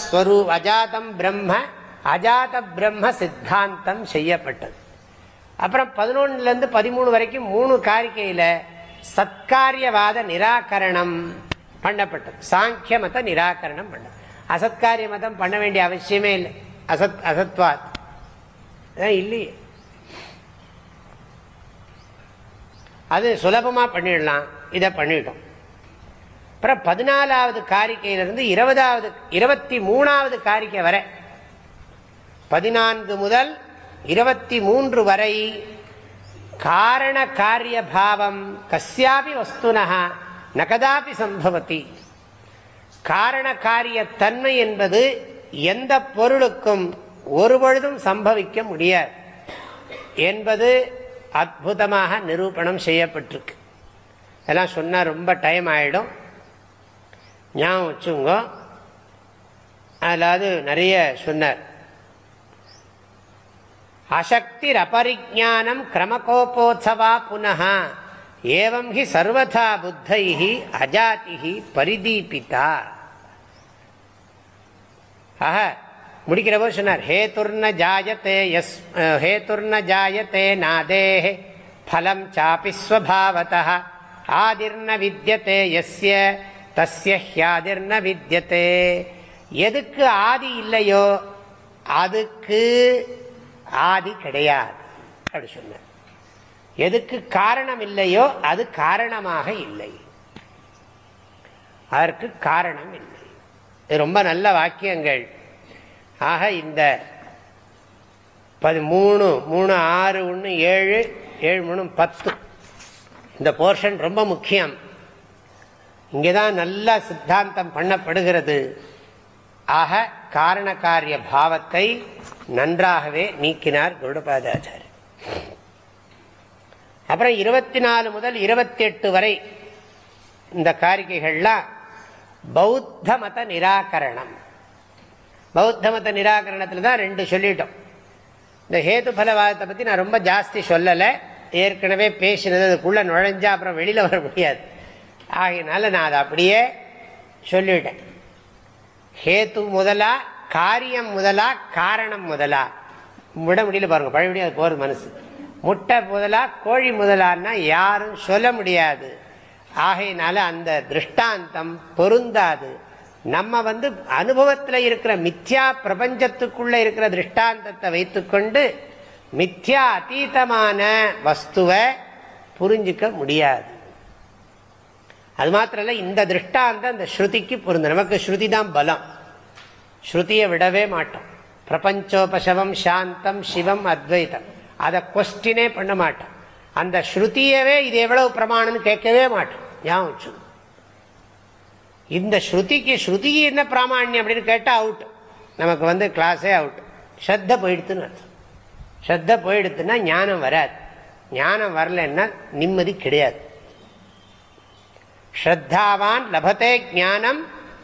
அஜாதம் பிரம்ம அஜாத பிரம்ம சித்தாந்தம் செய்யப்பட்டது. அப்புறம் பதினொன்னுலேருந்து பதிமூணு வரைக்கும் மூணு காரிக்கையில் சத்காரியவாத நிராகரணம் பண்ணப்பட்டது. சாங்கிய மத நிராகரணம் பண்ண அசத்காரிய மதம் பண்ண வேண்டிய அவசியமே இல்லை. அசத் அசத்வாத். இல்லையே. அது சுலபமாக பண்ணிடலாம். இதை பண்ணிட்டோம். அப்புறம் பதினாலாவது காரிக்கையிலிருந்து இருபதாவது இருபத்தி மூணாவது காரிக்கை வரை. பதினான்கு முதல் இருபத்தி மூன்று வரை காரண காரிய பாவம் கஸ்யாபி வஸ்துனா நகதாபி சம்பவத்தி காரண காரிய தன்மை என்பது எந்த பொருளுக்கும் ஒரு பொழுதும் சம்பவிக்க முடியாது. என்பது அற்புதமாக நிரூபணம் செய்யப்பட்டிருக்கு. இதெல்லாம் சொன்னால் ரொம்ப டைம் ஆகிடும் ஞாபகம் வச்சுங்க அதாவது நிறைய சொன்னார். அசக்தி அபரிஜானம் கிரமகோபோத்சவா புனः ஏவம் ஹி சர்வதா புத்தை அஜாதி பரிதீபிதா. ஆக முடிக்கிற போது சொன்னார் ஹேதுர்ன ஜாயத்தே எஸ் ஹேதுர்ன ஜாயத்தே நாதே ஃபலம் சாப்பி ஸ்வபாவத ஆதிர்ன வித்தியத்தே எஸ்ய தஸ்ய ஹியாதிர்ன வித்தியத்தே எதுக்கு ஆதி இல்லையோ அதுக்கு ஆதி கிடையாது அப்படி சொன்னார். எதுக்கு காரணம் இல்லையோ அது காரணமாக இல்லை. அதற்கு காரணம் இல்லை. இது ரொம்ப நல்ல வாக்கியங்கள். ஆக இந்த பதிமூணு மூணு ஆறு ஒன்று ஏழு ஏழு மூணு பத்து. இந்த போர்ஷன் ரொம்ப முக்கியம். இங்கே தான் நல்ல சித்தாந்தம் பண்ணப்படுகிறது. ஆக காரண காரிய பாவத்தை நன்றாகவே நீக்கினார் குருடபாதாச்சாரியர் அப்புறம் இருபத்தி நாலு முதல் இருபத்தி எட்டு வரை இந்த காரிகைகள்லாம் பௌத்த மத நிராகரணம். பௌத்த மத நிராகரணத்தில் தான் ரெண்டு சொல்லிட்டோம். இந்த ஹேது பலவாதத்தை பற்றி நான் ரொம்ப ஜாஸ்தி சொல்லலை. ஏற்கனவே பேசினது அதுக்குள்ளே நுழைஞ்சா அப்புறம் வெளியில் வர முடியாது. ஆகையினால நான் அதை அப்படியே சொல்லிவிட்டேன். ஹேத்து முதலா காரியம் முதலா காரணம் முதலா. விட முடியல பாருங்க பழையபடி அது போகிறது மனசு. முட்டை முதலா கோழி முதலான்னா யாரும் சொல்ல முடியாது. ஆகையினால அந்த திருஷ்டாந்தம் பொருந்தாது. நம்ம வந்து அனுபவத்தில் இருக்கிற மித்யா பிரபஞ்சத்துக்குள்ள இருக்கிற திருஷ்டாந்தத்தை வைத்துக்கொண்டு மித்யா அத்தீதமான வஸ்துவை புரிஞ்சிக்க முடியாது. அது மாத்திரம் இல்லை இந்த திருஷ்டாந்தம் இந்த ஸ்ருதிக்கு பொருந்த நமக்கு ஸ்ருதி தான் பலம். ஸ்ருதியை விடவே மாட்டோம். பிரபஞ்சோபசவம் சாந்தம் சிவம் அத்வைதம். அதை கொஸ்டினே பண்ண மாட்டோம். அந்த ஸ்ருதியவே இது எவ்வளவு பிரமாணம்னு கேட்கவே மாட்டோம். ஞாபகம் இந்த ஸ்ருதிக்கு ஸ்ருதிக்கு என்ன பிராமணியம் அப்படின்னு கேட்டால் அவுட் நமக்கு வந்து கிளாஸே அவுட் ஸ்ரத்த போயிடுத்துன்னு அர்த்தம். ஸ்ரத்த போயிடுத்துன்னா ஞானம் வராது. ஞானம் வரலன்னா நிம்மதி கிடையாது. ஸ்ரத்தாவான் லபத்தே ஜானம்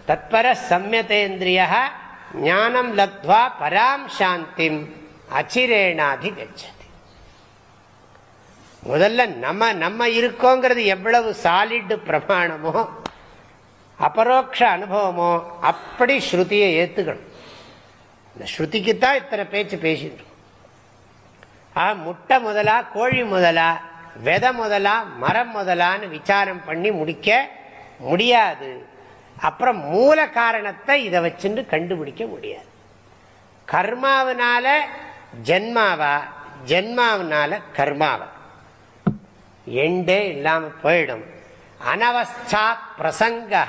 தத்பர சம்யதேந்திரிய ஞானம் லப்வா பராம் சாந்திம் அச்சிரேணாதி கச்சதி. முதல்ல நம்ம நம்ம இருக்கோங்கிறது எவ்வளவு சாலிட் பிரமாணமோ அபரோக்ஷ அனுபவமோ அப்படி ஸ்ருதியை ஏத்துக்கணும். இந்த ஸ்ருதிக்குத்தான் இத்தனை பேச்சு பேசிட்டு முட்டை முதலா கோழி முதலா விதை முதலா மரம் முதலான்னு விசாரம் பண்ணி முடிக்க முடியாது. அப்புறம் மூல காரணத்தை இதை வச்சுட்டு கண்டுபிடிக்க முடியாது. கர்மாவனால ஜென்மாவா ஜென்மாவனால கர்மாவா? எண்டே இல்லாமல் போயிடும். அனவஸ்தா பிரசங்க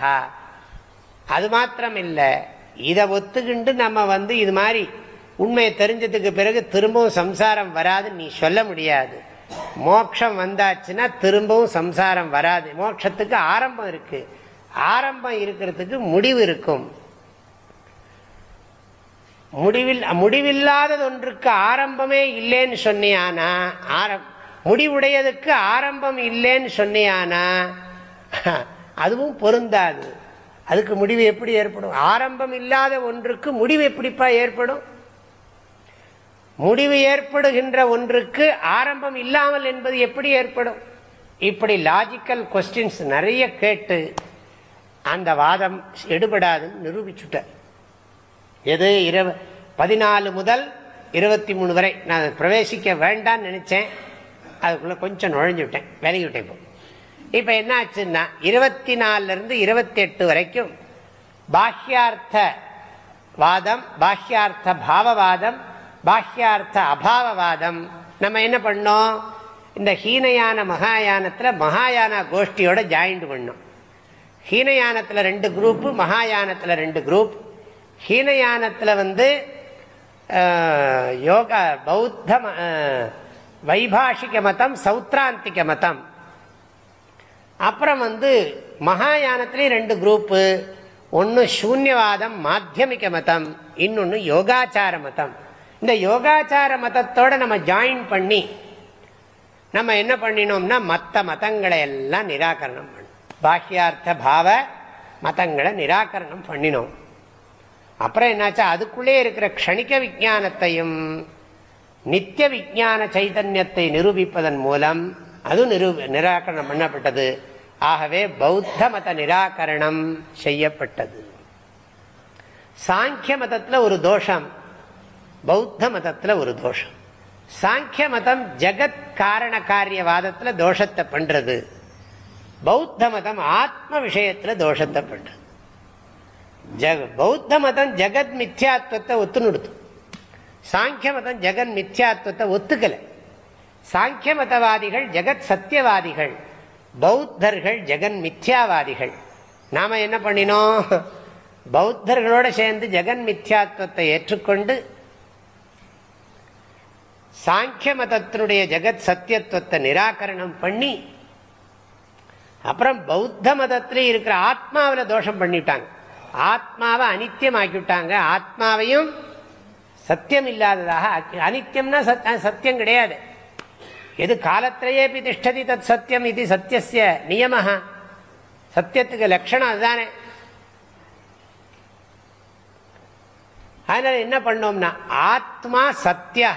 அது மாத்திரம் இல்லை இதை ஒத்துக்கிண்டு நம்ம வந்து இது மாதிரி உண்மையை தெரிஞ்சதுக்கு பிறகு திரும்பவும் சம்சாரம் வராதுன்னு நீ சொல்ல முடியாது. மோட்சம் வந்தாச்சுன்னா திரும்பவும் சம்சாரம் வராது. மோட்சத்துக்கு ஆரம்பம் இருக்கு. ஆரம்பம் இருக்கிறதுக்கு முடிவு இருக்கும். முடிவில் முடிவில்லாதது ஒன்றுக்கு ஆரம்பமே இல்லைன்னு சொன்னியானா? ஆரம் முடிவுடையதுக்கு ஆரம்பம் இல்லைன்னு சொன்னியானா? அதுவும் பொருந்தாது. அதுக்கு முடிவு எப்படி ஏற்படும்? ஆரம்பம் இல்லாத ஒன்றுக்கு முடிவு எப்படிப்பா ஏற்படும்? முடிவு ஏற்படுகின்ற ஒன்றுக்கு ஆரம்பம் இல்லாமல் என்பது எப்படி ஏற்படும்? இப்படி லாஜிக்கல் கொஸ்டின்ஸ் நிறைய கேட்டு அந்த வாதம் எடுபடாதுன்னு நிரூபிச்சுட்டார் எது? இரவ பதினாலு முதல் இருபத்தி மூணு வரை. நான் பிரவேசிக்க வேண்டாம்னு நினைச்சேன். அதுக்குள்ள கொஞ்சம் நுழைஞ்சு விட்டேன். விலகி விட்டேன் இப்போ. இப்போ என்ன ஆச்சுன்னா இருபத்தி நாலுல இருந்து இருபத்தி எட்டு வரைக்கும் பாஹ்யார்த்த வாதம் பாஹ்யார்த்த பாவவாதம் பாஹ்யார்த்த அபாவவாதம். நம்ம என்ன பண்ணோம்? இந்த ஹீனயான மகாயானத்தில் மகாயான கோஷ்டியோட ஜாயிண்ட் பண்ணோம். ஹீனயானத்தில் ரெண்டு குரூப் மகாயானத்தில் ரெண்டு குரூப் ஹீனயானத்தில் வந்து யோகா பௌத்த வைபாஷிக மதம் சௌத்ராந்திக மதம். அப்புறம் வந்து மகாயானத்திலேயும் ரெண்டு குரூப்பு ஒன்று சூன்யவாதம் மாத்தியமிக மதம் இன்னொன்று யோகாச்சார மதம். இந்த யோகாச்சார மதத்தோட நம்ம ஜாயின் பண்ணி நம்ம என்ன பண்ணினோம்னா மற்ற மதங்களை எல்லாம் நிராகரணம் பண்ணோம். பாஹ்யார்த்த பாவ மதங்களை நிராகரணம் பண்ணினோம். அப்புறம் என்னாச்சா அதுக்குள்ளே இருக்கிற க்ஷணிக விஜானத்தையும் நித்திய விஜான சைதன்யத்தை நிரூபிப்பதன் மூலம் அது நிரூ நிராகரணம் பண்ணப்பட்டது. ஆகவே பௌத்த மத நிராகரணம் செய்யப்பட்டது. சாங்கிய மதத்தில் ஒரு தோஷம் பௌத்த மதத்தில் ஒரு தோஷம். சாங்கிய மதம் ஜெகத் காரண காரியவாதத்தில் தோஷத்தை பண்றது. பௌத்த மதம் ஆத்ம விஷயத்துல தோஷத்தை பண்றது. பௌத்த மதம் ஜெகத் மித்யாத்வத்தை ஒத்துணுடுத்து சாங்கிய மதம் ஜெகத் மித்யாத்வத்தை ஒத்துக்கல. சாங்கிய மதவாதிகள் ஜெகத் சத்தியவாதிகள். பௌத்தர்கள் ஜெகன் மித்யாவாதிகள். நாம என்ன பண்ணினோம்? பௌத்தர்களோட சேர்ந்து ஜெகன் மித்யாத்வத்தை ஏற்றுக்கொண்டு சாங்கிய மதத்தினுடைய ஜெகத் சத்தியத்துவத்தை நிராகரணம் பண்ணி அப்புறம் பௌத்த மதத்திலே இருக்கிற ஆத்மாவில் தோஷம் பண்ணிவிட்டாங்க ஆத்மாவை அனித்தியம் ஆக்கிவிட்டாங்க ஆத்மாவையும் சத்தியம் இல்லாததாக அனித்தியம்னா சத்தியம் கிடையாது. எது காலத்திலேயே திஷ்டதி தத் சத்தியம் இது சத்தியசிய நியம சத்தியத்துக்கு லட்சணம் அதுதானே. அதனால என்ன பண்ணோம்னா ஆத்மா சத்தியா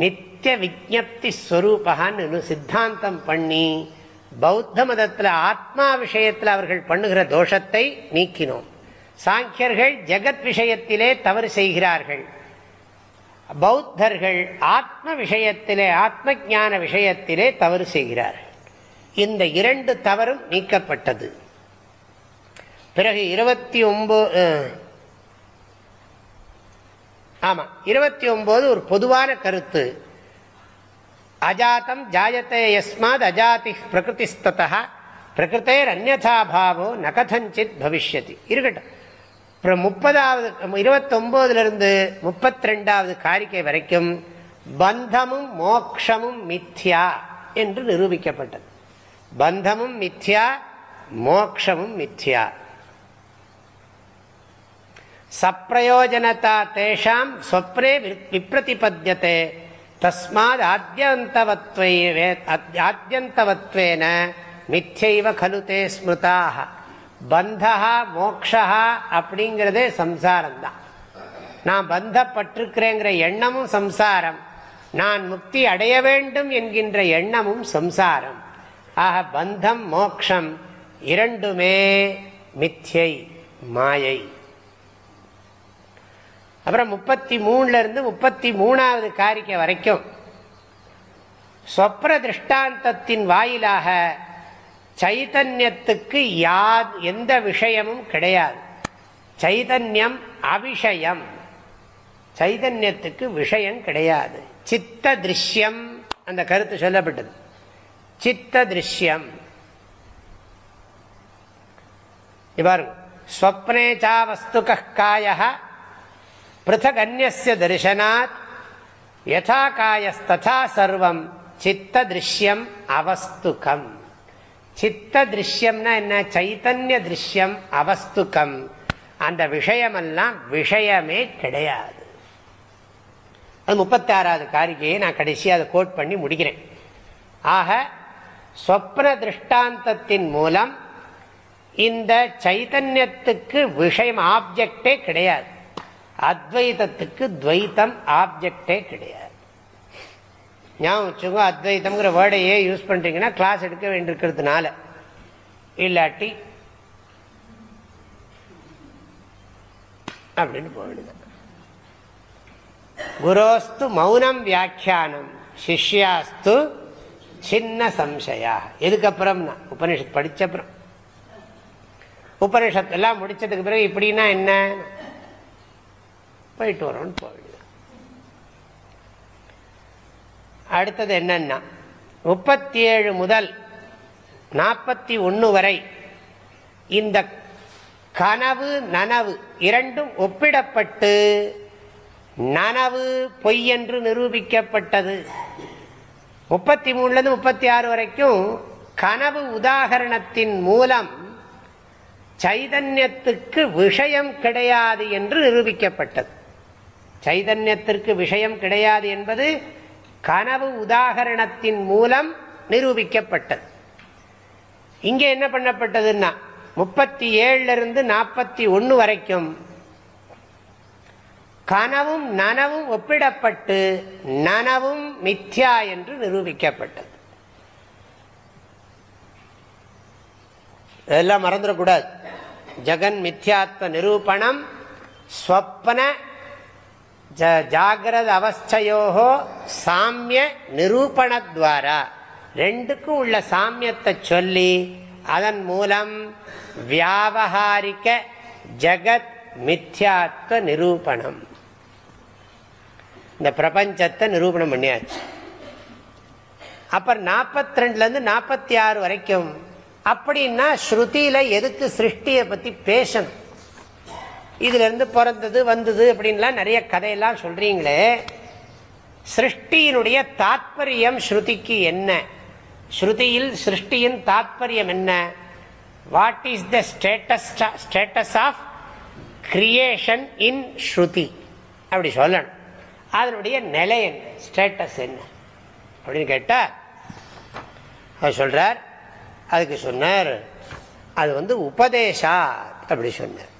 நித்திய விஜப்தி ஸ்வரூபகான்னு சித்தாந்தம் பண்ணி பௌத்த மதத்தில் ஆத்மா விஷயத்தில் அவர்கள் பண்ணுகிற தோஷத்தை நீக்கினோம். சாங்கியர்கள் ஜெகத் விஷயத்திலே தவறு செய்கிறார்கள். பௌத்தர்கள் ஆத்ம விஷயத்திலே ஆத்ம ஜான விஷயத்திலே தவறு செய்கிறார் இந்த இரண்டு தவறும் நீக்கப்பட்டது. பிறகு இருபத்தி ஒன்பது ஆமா இருபத்தி ஒன்பது ஒரு பொதுவான கருத்து. அஜாத்தம் ஜாயத்தே யஸ்மாத் அஜாதி பிரகிருதிஸ்தா பிரகிருத்தேர் அந்நாபாவோ நகதஞ்சித் பவிஷ்யதி. இருக்கட்டும். அப்புறம் முப்பதாவது இருபத்தொம்போதுலேருந்து முப்பத்தி ரெண்டாவது காரிக்கை வரைக்கும் பந்தமும் மோக்ஷமும் மித்யா என்று நிரூபிக்கப்பட்டது. பந்தமும் மித்யா மோக்ஷமும் மித்யா. சப்பிரயோஜனதா தேஷாம் ஸ்வப்னே விப்ரதிபத்தியதே தஸ்மாத் ஆத்தியந்தவத்வே ஆத்தியந்தவத்வேன மித்யைவ கலு தே ஸ்மிருதாக பந்தகா மோக்ஷா அப்படிங்கிறதே சம்சாரம் தான் நான் பந்தப்பட்டிருக்கிறேங்கிற எண்ணமும் சம்சாரம். நான் முக்தி அடைய வேண்டும் என்கின்ற எண்ணமும் சம்சாரம். ஆக பந்தம் மோக்ஷம் இரண்டுமே மித்யை மாயை. அப்புறம் முப்பத்தி மூணுல இருந்து முப்பத்தி மூணாவது காரிக்கை வரைக்கும் சொப்ர திருஷ்டாந்தத்தின் வாயிலாக சைதன்யத்துக்கு யா எந்த விஷயமும் கிடையாது. சைதன்யம் அவிஷயம். சைதன்யத்துக்கு விஷயம் கிடையாது. சித்த திருஷ்யம் அந்த கருத்து சொல்லப்பட்டது. சித்த திருஷ்யம். பாருங்க. ஸ்வப்னே சா வஸ்து காய பிருத்தக் அந்நிய தரிசனாத். யதா காயஸ்ததா சர்வம். சித்த திருஷ்யம் அவஸ்துகம். சித்த திருஷ்யம்னா என்ன? சைத்தன்ய திருஷ்யம் அவஸ்துக்கம் அந்த விஷயமெல்லாம் விஷயமே கிடையாது. அது முப்பத்தி ஆறாவது காரிகையை நான் கடைசியாக அதை கோட் பண்ணி முடிக்கிறேன். ஆக சொப்ன திருஷ்டாந்தத்தின் மூலம் இந்த சைத்தன்யத்துக்கு விஷயம் ஆப்ஜெக்டே கிடையாது. அத்வைதத்துக்கு துவைத்தம் ஆப்ஜெக்டே கிடையாது. ஞாபகம் வச்சுக்கோ அத்வைத்தம்ங்கிற வேர்டையே யூஸ் பண்ணுறீங்கன்னா கிளாஸ் எடுக்க வேண்டியிருக்கிறதுனால. இல்லாட்டி அப்படின்னு போயிடுது. குரோஸ்து மௌனம் வியாக்கியானம் சிஷ்யாஸ்து சின்ன சம்சயா. எதுக்கப்புறம்னா உபனிஷத் படிச்சப்புறம். உபனிஷத் எல்லாம் முடிச்சதுக்கு பிறகு இப்படின்னா என்ன? போயிட்டு வரோம்னு போயிடுது. அடுத்தது என்னன்னா முப்பத்தி ஏழு முதல் நாற்பத்தி ஒன்று வரை இந்த கனவு நனவு இரண்டும் ஒப்பிடப்பட்டு நனவு பொய் என்று நிரூபிக்கப்பட்டது. முப்பத்தி மூணுலேருந்து முப்பத்தி ஆறு வரைக்கும் கனவு உதாகரணத்தின் மூலம் சைதன்யத்துக்கு விஷயம் கிடையாது என்று நிரூபிக்கப்பட்டது. சைதன்யத்திற்கு விஷயம் கிடையாது என்பது கனவு உதாகரணத்தின் மூலம் நிரூபிக்கப்பட்டது. இங்கே என்ன பண்ணப்பட்டதுன்னா முப்பத்தி ஏழுல இருந்து நாற்பத்தி ஒன்று வரைக்கும் கனவும் நனவும் ஒப்பிடப்பட்டு நனவும் மித்யா என்று நிரூபிக்கப்பட்டது. இதெல்லாம் மறந்துடக்கூடாது. ஜெகன் மித்யாத்வ நிரூபணம் ஸ்வப்ன ஜாகிரத அவஸ்தையோகோ சாமிய நிரூபணத்வாரா. ரெண்டுக்கும் உள்ள சாமியத்தை சொல்லி அதன் மூலம் வியாபகாரிக்க ஜகத் மித்யாத்வ நிரூபணம். இந்த பிரபஞ்சத்தை நிரூபணம் பண்ணியாச்சு. அப்புறம் நாற்பத்தி ரெண்டுலேருந்து நாற்பத்தி ஆறு வரைக்கும் அப்படின்னா ஸ்ருதியில் எதுக்கு சிருஷ்டியை பற்றி பேசணும்? இதுல இருந்து பிறந்தது வந்தது அப்படின்லாம் நிறைய கதையெல்லாம் சொல்றீங்களே. சிருஷ்டியினுடைய தாத்பரியம் ஸ்ருதிக்கு என்ன? ஸ்ருதியில் சிருஷ்டியின் தாத்பரியம் என்ன? What is the status status of creation in ஸ்ருதி? அப்படி சொல்லணும். அதனுடைய நிலை என்ன? ஸ்டேட்டஸ் என்ன? அப்படின்னு கேட்டால் அவர் சொல்றார் அதுக்கு சொன்னார் அது வந்து உபதேசா அப்படி சொன்னார்.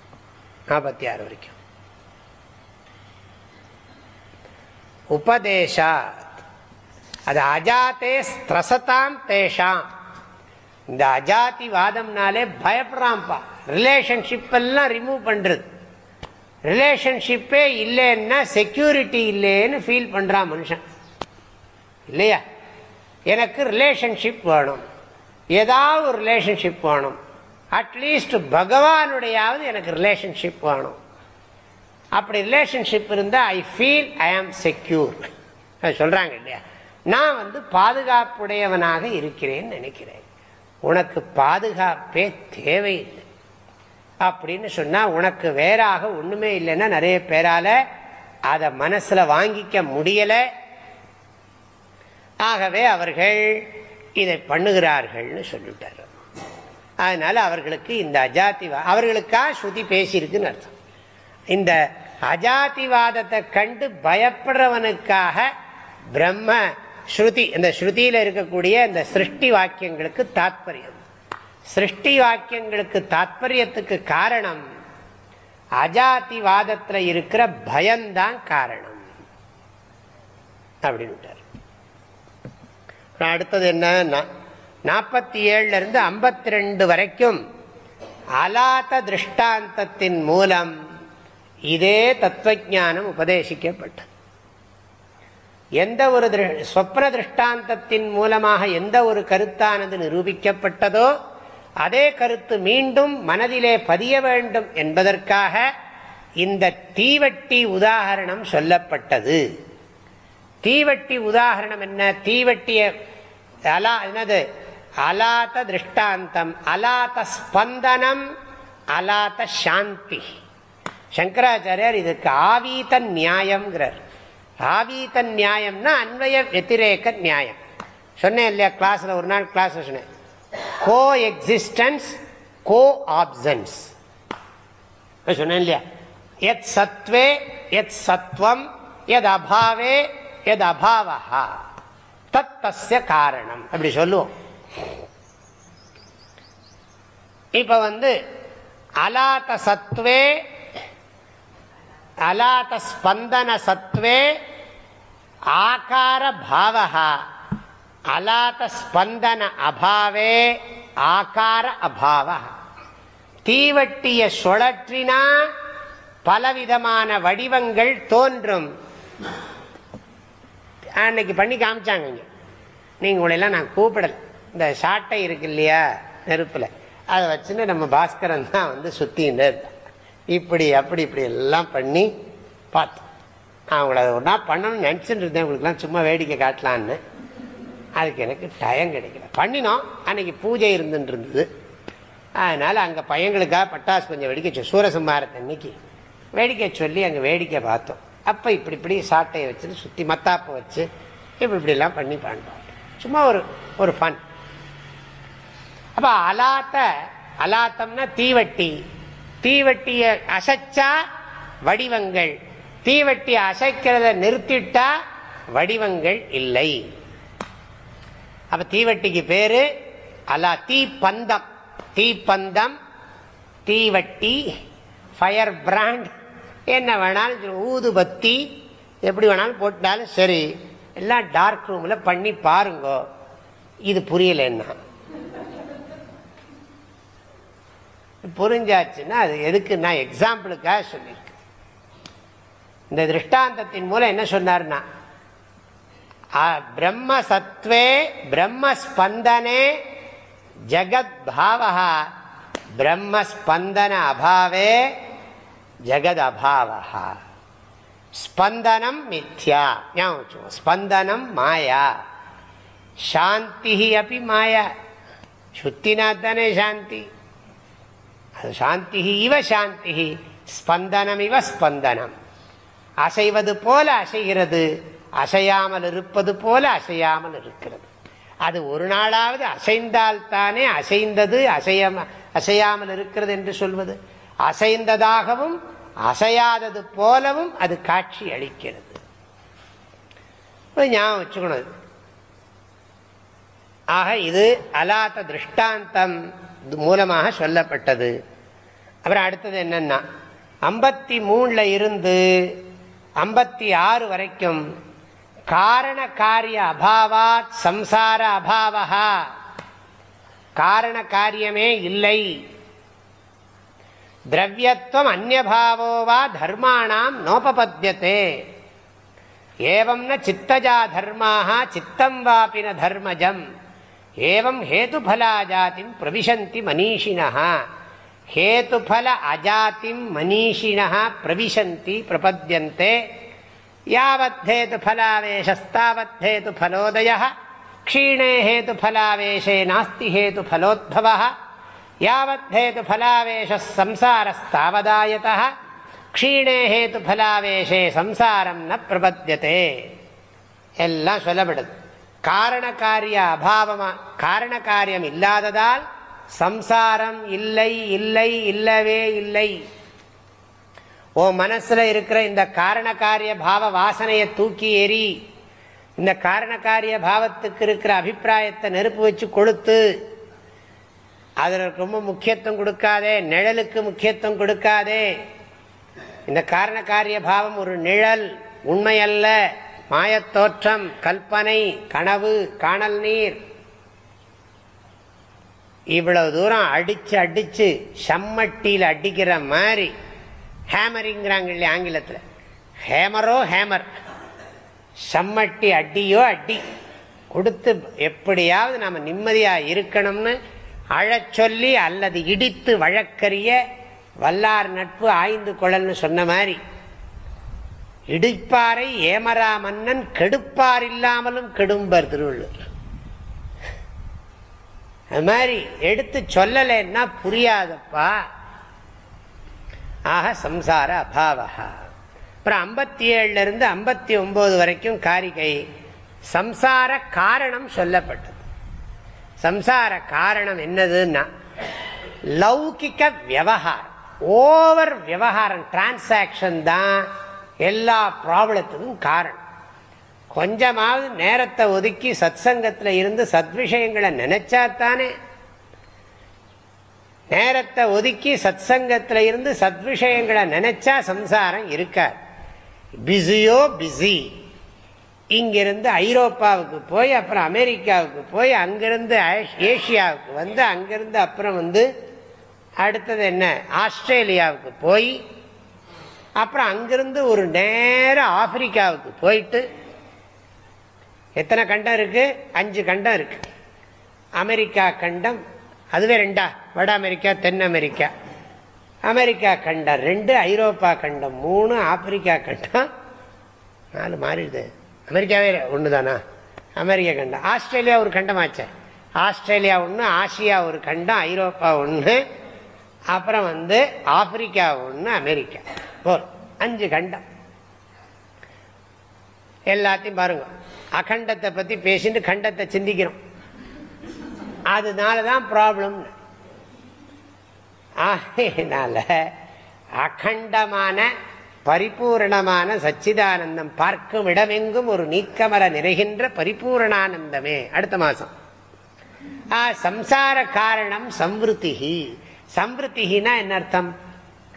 நாற்பத்தி ஆறு வரைக்கும் உபதேசா அது அஜாத்தே ஸ்திரசதாம் தேஷாம் இந்த அஜாதி வாதம்னாலே பயப்படுறான்ப்பா ரிலேஷன்ஷிப் எல்லாம் ரிமூவ் பண்றது ரிலேஷன்ஷிப்பே இல்லைன்னா செக்யூரிட்டி இல்லைன்னு ஃபீல் பண்றான் மனுஷன் இல்லையா எனக்கு ரிலேஷன்ஷிப் வேணும் ஏதாவது ஒரு ரிலேஷன்ஷிப் வேணும் அட்லீஸ்ட் பகவானுடையாவது எனக்கு ரிலேஷன்ஷிப் வேணும். அப்படி ரிலேஷன்ஷிப் இருந்தால் ஐ ஃபீல் ஐ ஆம் செக்யூர் சொல்கிறாங்க இல்லையா? நான் வந்து பாதுகாப்புடையவனாக இருக்கிறேன்னு நினைக்கிறேன். உனக்கு பாதுகாப்பே தேவையில்லை. அப்படின்னு சொன்னால் உனக்கு வேறாக ஒன்றுமே இல்லைன்னா நிறைய பேரால் அதை மனசில் வாங்கிக்க முடியலை. ஆகவே அவர்கள் இதை பண்ணுகிறார்கள்னு சொல்லிட்டார் அதனால அவர்களுக்கு இந்த அஜாதிவா அவர்களுக்கா ஸ்ருதி பேசியிருக்குன்னு அர்த்தம். இந்த அஜாதிவாதத்தை கண்டு பயப்படுறவனுக்காக பிரம்ம ஸ்ருதி இந்த ஸ்ருதியில் இருக்கக்கூடிய இந்த சிருஷ்டி வாக்கியங்களுக்கு தாத்பரியம். சிருஷ்டி வாக்கியங்களுக்கு தாத்பரியத்துக்கு காரணம் அஜாதிவாதத்தில் இருக்கிற பயம்தான் காரணம். அப்படின்ட்டார் அடுத்தது என்னன்னா நாற்பத்தி ஏழுல இருந்து ஐம்பத்தி ரெண்டு வரைக்கும் அலாத திருஷ்டாந்தத்தின் மூலம் இதே தத்துவஜானம் உபதேசிக்கப்பட்டது. எந்த ஒரு சொப்ன திருஷ்டாந்தத்தின் மூலமாக எந்த ஒரு கருத்தானது நிரூபிக்கப்பட்டதோ அதே கருத்து மீண்டும் மனதிலே பதிய வேண்டும் என்பதற்காக இந்த தீவட்டி உதாகரணம் சொல்லப்பட்டது. தீவட்டி உதாகரணம் என்ன? தீவட்டிய அலா என்னது? அலாத்த திருஷ்டாந்தம் அலாத்த ஸ்பந்தனம் அலாத்த சாந்தி. சங்கராச்சாரியர் இதுக்கு ஆவீத நியாயம்ங்கிறார். ஆவீத நியாயம்னா அன்வய வெத்திரேக நியாயம். சொன்னேன் இல்லையா கிளாஸ்ல ஒரு நாள் கிளாஸ் சொன்னேன். கோ எக்ஸிஸ்டன்ஸ் கோ ஆப்சன்ஸ் சொன்னேன் இல்லையா எத் சத்வே எத் சத்வம் எத் அபாவே எத் அபாவா தத் தஸ்ய காரணம். அப்படி சொல்லுவோம். இப்ப வந்து அலாத்த சத்வே அலாத்த ஸ்பந்தன சத்வே ஆகார பாவகா அலாத ஸ்பந்தன அபாவே ஆகார அபாவ தீவட்டிய சுழற்றினா பலவிதமான வடிவங்கள் தோன்றும். அன்னைக்கு பண்ணி காமிச்சாங்க நீங்க உங்களெல்லாம் நான் கூப்பிடல. இந்த சாட்டை இருக்கு இல்லையா நெருப்பில். அதை வச்சுன்னு நம்ம பாஸ்கரன் தான் வந்து சுத்தின்னு இருந்தான். இப்படி அப்படி இப்படி எல்லாம் பண்ணி பார்த்தோம். நான் உங்களை அதை ஒன்றா பண்ணணும்னு நினச்சிட்டு இருந்தேன். உங்களுக்குலாம் சும்மா வேடிக்கை காட்டலான்னு. அதுக்கு எனக்கு டயம் கிடைக்கல. பண்ணினோம். அன்னைக்கு பூஜை இருந்துட்டு இருந்தது. அதனால் அங்கே பையங்களுக்காக பட்டாசு கொஞ்சம் வெடிக்க சூரசம்மாரத்தை அன்னைக்கு வேடிக்கை சொல்லி அங்கே வேடிக்கை பார்த்தோம். அப்போ இப்படி இப்படி சாட்டையை வச்சுட்டு சுற்றி மத்தாப்பை வச்சு இப்படி இப்படிலாம் பண்ணி பண்ணோம் சும்மா ஒரு ஒரு ஃபன் அப்போ அலாத்த அலாத்தம்னா தீவட்டி. தீவட்டியை அசைச்சா வடிவங்கள். தீவட்டி அசைக்கிறத நிறுத்திட்டா வடிவங்கள் இல்லை. அப்ப தீவட்டிக்கு பேரு அலா தீப்பந்தம். தீப்பந்தம் தீவட்டி ஃபயர் பிராண்ட் என்ன வேணாலும் ஊதுபத்தி எப்படி வேணாலும் போட்டாலும் சரி எல்லாம் டார்க் ரூம்ல பண்ணி பாருங்கோ. இது புரியலன்னா. புரிஞ்சாச்சுன்னா அது எதுக்கு நான் எக்ஸாம்பிளுக்காக சொல்லியிருக்கேன் இந்த திருஷ்டாந்தத்தின் மூலம் என்ன சொன்னார்னா பிரம்ம சத்வே பிரம்ம ஸ்பந்தனே ஜகத் பாவா பிரம்ம ஸ்பந்தன அபாவே ஜகத் அபாவா ஸ்பந்தனம் மித்யா. ஞாபகம் வச்சுக்கோ. ஸ்பந்தனம் மாயா சாந்தி அப்படி மாயா. சுத்தினா தானே சாந்தி அது சாந்தி இவ சாந்தி ஸ்பந்தனம் இவ ஸ்பந்தனம். அசைவது போல அசைகிறது அசையாமல் இருப்பது போல அசையாமல் இருக்கிறது. அது ஒரு நாளாவது அசைந்தால்தானே அசைந்தது அசைய அசையாமல் இருக்கிறது என்று சொல்வது. அசைந்ததாகவும் அசையாதது போலவும் அது காட்சி அளிக்கிறது. ஞாபகம் வச்சுக்கணும். ஆக இது அலாத்த திருஷ்டாந்தம். மூலமாக சொல்லப்பட்டது. அப்புறம் அடுத்தது என்னன்னா ஐம்பத்தி மூணுல இருந்து ஐம்பத்தி ஆறு வரைக்கும் காரண காரிய அபாவாத் சம்சார அபாவா காரண காரியமே இல்லை. திரவியத்துவம் அந்நபாவோவா தர்மாணாம் நோபபத்தியதே ஏவம் சித்தஜா தர்மாக சித்தம் வாபின தர்மஜம். ஏவம் ஹேதுஃபலாஜாத்திம் பிரவிசந்தி மனிஷினா ஹேதுஃபல அஜாத்திம் மனிஷினா பிரவிசந்தி பிரபத்தியந்தே யாவத்தேதுஃபலாவேஷஸ்தாவத் ஹேதுஃபலோதய க்ஷீணே ஹேதுஃபலாவேஷே நாஸ்தி ஹேதுஃபலோத்பவ யாவத் ஹேதுஃபலாவேஷம்சாரஸ்தாவதாயத க்ஷீணே ஹேதுஃபலாவேஷே சம்சாரம் ந பிரபத்தியதே எல்லாம் சொல்லப்படுது. காரண காரிய அபாவமா? காரண காரியம் இல்லாததால் சம்சாரம் இல்லை இல்லை இல்லவே இல்லை. ஓ மனசுல இருக்கிற இந்த காரண காரிய பாவ வாசனையை தூக்கி எறி இந்த காரண காரிய பாவத்துக்கு இருக்கிற அபிப்பிராயத்தை நெருப்பு வச்சு கொளுத்து அதில் ரொம்ப முக்கியத்துவம் கொடுக்காதே நிழலுக்கு முக்கியத்துவம் கொடுக்காதே. இந்த காரண காரிய பாவம் ஒரு நிழல் உண்மையல்ல. மாயத்தோற்றம் கல்பனை கனவு காணல் நீர். இவ்வளவு தூரம் அடிச்சு அடிச்சு சம்மட்டியில் அடிக்கிற மாதிரி ஹேமரிங்கிறாங்க இல்லையா ஆங்கிலத்தில்? ஹேமரோ ஹேமர். சம்மட்டி அடியோ அடி. கொடுத்து எப்படியாவது நம்ம நிம்மதியாக இருக்கணும்னு அழச்சொல்லி அல்லது இடித்து வழக்கறிய வல்லார் நட்பு ஆய்ந்து கொள்ளல்னு சொன்ன மாதிரி இடிப்பாரை ஏமரா மன்னன் கெடுப்பார் இல்லாமலும் கெடும்பர் திருவள்ளுவர். அது மாதிரி எடுத்து சொல்லலைன்னா புரியாதப்பா. ஆக சம்சார அபாவகா அப்புறம் ஐம்பத்தி ஏழுல இருந்து ஐம்பத்தி ஒன்பது வரைக்கும் காரிகை சம்சார காரணம் சொல்லப்பட்டது. சம்சார காரணம் என்னதுன்னா லௌகிக்க விவகாரம். ஓவர் விவகாரம் டிரான்சாக்ஷன் தான் எல்லா ப்ராப்ளத்துக்கும் காரணம். கொஞ்சமாவது நேரத்தை ஒதுக்கி சத்சங்கத்தில் இருந்து சத்விஷயங்களை நினைச்சாத்தானே? நேரத்தை ஒதுக்கி சத் சங்கத்தில் இருந்து சத்விஷயங்களை நினைச்சா சம்சாரம் இருக்காது. பிஸியோ பிஸி இங்கிருந்து ஐரோப்பாவுக்கு போய் அப்புறம் அமெரிக்காவுக்கு போய் அங்கிருந்து ஏஷியாவுக்கு வந்து அங்கிருந்து அப்புறம் வந்து அடுத்தது என்ன? ஆஸ்திரேலியாவுக்கு போய் அப்புறம் அங்கிருந்து ஒரு நேரம் ஆப்பிரிக்காவுக்கு போயிட்டு எத்தனை கண்டம் இருக்கு? அஞ்சு கண்டம் இருக்கு. அமெரிக்கா கண்டம் அதுவே ரெண்டா? வட அமெரிக்கா தென் அமெரிக்கா. அமெரிக்கா கண்டம் ரெண்டு ஐரோப்பா கண்டம் மூணு ஆப்பிரிக்கா கண்டம் நாலு மாறிடுது. அமெரிக்காவே ஒன்று தானா அமெரிக்கா கண்டம். ஆஸ்திரேலியா ஒரு கண்டமாச்சே ஆஸ்திரேலியா ஒன்று ஆசியா ஒரு கண்டம் ஐரோப்பா ஒன்று அப்புறம் வந்து ஆப்பிரிக்கா ஒன்று அமெரிக்கா. போர் அஞ்சு கண்டம். எல்லாத்தையும் பாருங்க. அகண்டத்தை பத்தி பேசிட்டு கண்டத்தை சிந்திக்கிறோம். அதனாலதான் ப்ராப்ளம் ஆகையினால அகண்டமான பரிபூரணமான சச்சிதானந்தம் பார்க்கும் இடமெங்கும் ஒரு நீக்கமர நிறைகின்ற பரிபூரணானந்தமே. அடுத்த மாசம். சம்சார காரணம் சம்ருத்திகி சம்ருத்திகினா என்ன அர்த்தம்?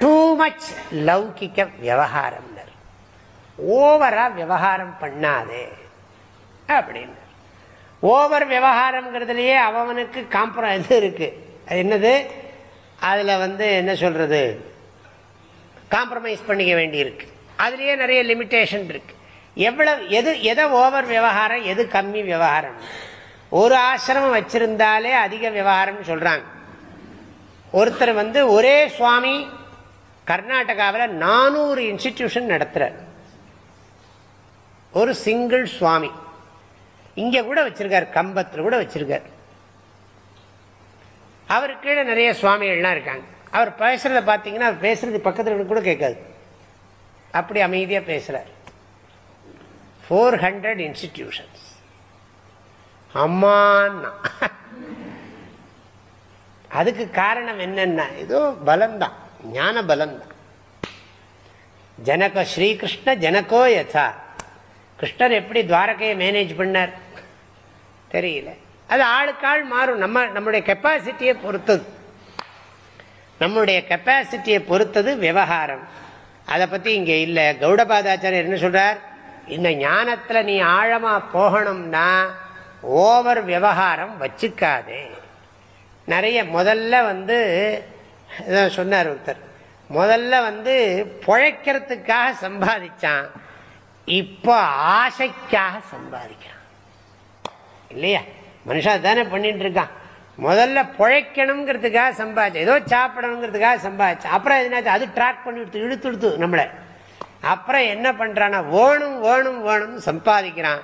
டூ மச் லௌகிக்க விவகாரம் ஓவரா விவகாரம் பண்ணாதே அப்படின்னு. ஓவர் விவகாரம்ங்கிறதுலயே அவனுக்கு காம்பரம் இது இருக்கு. அது என்னது? அதுல வந்து என்ன சொல்றது? காம்ப்ரமைஸ் பண்ணிக்க வேண்டியிருக்கு. அதுலேயே நிறைய லிமிட்டேஷன் இருக்கு. எவ்வளவு எது எதை ஓவர் விவகாரம் எது கம்மி விவகாரம்? ஒரு ஆசிரமம் வச்சிருந்தாலே அதிக விவகாரம்னு சொல்றாங்க. ஒருத்தர் வந்து ஒரே சுவாமி கர்நாடகாவில் நானூறு இன்ஸ்டிடியூஷன் நடத்துறார். ஒரு சிங்கிள் சுவாமி. இங்க கூட வச்சிருக்கார் கம்பத்தில் கூட வச்சிருக்கார். அவர் கீழே நிறைய சுவாமிகள்லாம் இருக்காங்க. அவர் பேசுறத பார்த்தீங்கன்னா பேசுறது பக்கத்தில் கூட கேட்காது. அப்படி அமைதியாக பேசுறார். ஃபோர் ஹண்ட்ரட் இன்ஸ்டிடியூஷன்ஸ் அம்மான்னா. அதுக்கு காரணம் என்னன்னா ஏதோ பலம்தான். ஞான பலம்தான் ஜனக ஸ்ரீகிருஷ்ண ஜனகோ யதா. கிருஷ்ணர் எப்படி துவாரகையை மேனேஜ் பண்ணார்? தெரியல. அது ஆளுக்காள் மாறும். நம்ம நம்முடைய கெப்பாசிட்டியை பொறுத்தது. நம்முடைய கெப்பாசிட்டியை பொறுத்தது விவகாரம். அதை பற்றி இங்கே இல்லை. கௌடபாதாச்சாரியர் என்ன சொல்கிறார் இந்த ஞானத்தில் நீ ஆழமாக போகணும்னா ஓவர் விவகாரம் வச்சுக்காதே. நிறைய முதல்ல வந்து சொன்னார் ஒருத்தர். முதல்ல வந்து புழைக்கிறதுக்காக சம்பாதிச்சான். இப்போ ஆசைக்காக சம்பாதிக்கிறான். இல்லையா? மனுஷா தானே பண்ணிட்டு இருக்கான். முதல்ல புழைக்கணுங்கிறதுக்காக சம்பாதிச்சான் ஏதோ சாப்பிடணுங்கிறதுக்காக சம்பாதிச்சான் அப்புறம் எதுனாச்சும் அது ட்ராக் பண்ணி இழுத்து இழுத்துடுத்து நம்மளை. அப்புறம் என்ன பண்றானா வேணும் வேணும் வேணும்னு சம்பாதிக்கிறான்.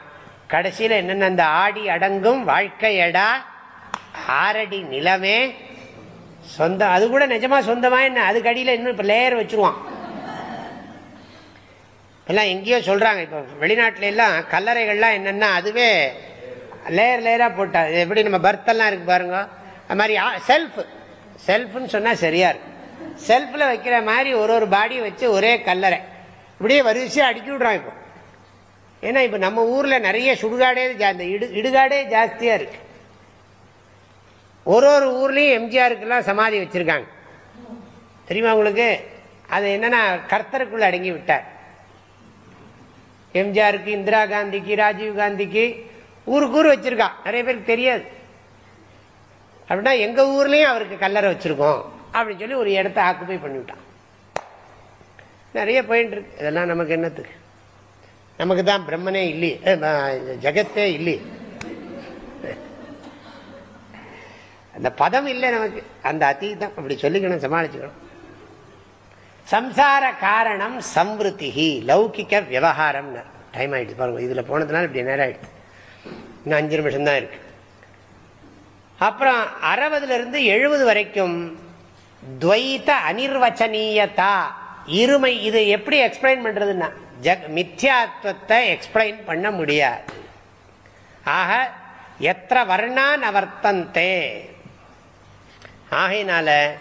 கடைசியில் என்னென்ன அந்த ஆடி அடங்கும் வாழ்க்கையடா ஆரடி நிலமே சொந்தம் அது கூட நிஜமா சொந்தமா என்ன? அதுக்கு அடியில் இன்னும் இப்போ லேயர் வச்சிருவான். எல்லாம் எங்கேயோ சொல்றாங்க இப்போ வெளிநாட்டில எல்லாம் கல்லறைகள்லாம் என்னன்னா அதுவே லேயர் லேயராக போட்டா எப்படி நம்ம பர்த்தெல்லாம் இருக்கு பாருங்க. அது மாதிரி செல்ஃப் செல்ஃப்னு சொன்னால் சரியா இருக்கு செல்ஃபில் வைக்கிற மாதிரி ஒரு ஒரு பாடியை வச்சு ஒரே கல்லறை. இப்படியே வரிசையாக அடுக்கி விடுறான் இப்போ. ஏன்னா இப்போ நம்ம ஊரில் நிறைய சுடுகாடே இந்த இடு இடுகாடே ஜாஸ்தியாக இருக்கு. ஒரு ஒரு ஊர்லேயும் எம்ஜிஆருக்கெல்லாம் சமாதி வச்சிருக்காங்க. தெரியுமா உங்களுக்கு? அது என்னன்னா கர்த்தருக்குள்ளே அடங்கி விட்டார். எம்ஜிஆருக்கு இந்திரா காந்திக்கு ராஜீவ் காந்திக்கு ஊருக்கு ஊர் வச்சிருக்கா நிறைய பேருக்கு தெரியாது. அப்படின்னா எங்க ஊர்லயும் அவருக்கு கல்லறை வச்சிருக்கோம் அப்படின்னு சொல்லி ஒரு இடத்த ஆக்குப்பை பண்ணிவிட்டான் நிறைய போயிட்டு இருக்கு. இதெல்லாம் நமக்கு என்னத்துக்கு? நமக்கு தான் பிரம்மனே இல்லையே. ஜெகத்தே இல்லையே. அந்த பதம் இல்லை நமக்கு. அந்த அதீதம் அப்படி சொல்லிக்கணும் சமாளிச்சுக்கணும். சம்சார காரணம் சம்ருத்தி லௌகிக்க விவகாரம் டைம் ஆயிடுச்சு பாருங்க. இதுல போனதுனால இப்படி நேரம் ஆயிடுச்சு. இன்னும் அஞ்சு நிமிஷம் தான் இருக்கு. அப்புறம் அறுபதுல இருந்து எழுபது வரைக்கும் துவைத்த அனிர்வச்சனீயதா. இருமை இது எப்படி எக்ஸ்பிளைன் பண்றதுன்னா ஜக் மித்யாத்வத்தை எக்ஸ்பிளைன் பண்ண முடியாது. ஆக எத்த வர்ணா நவர்த்தந்தே ஆகையினால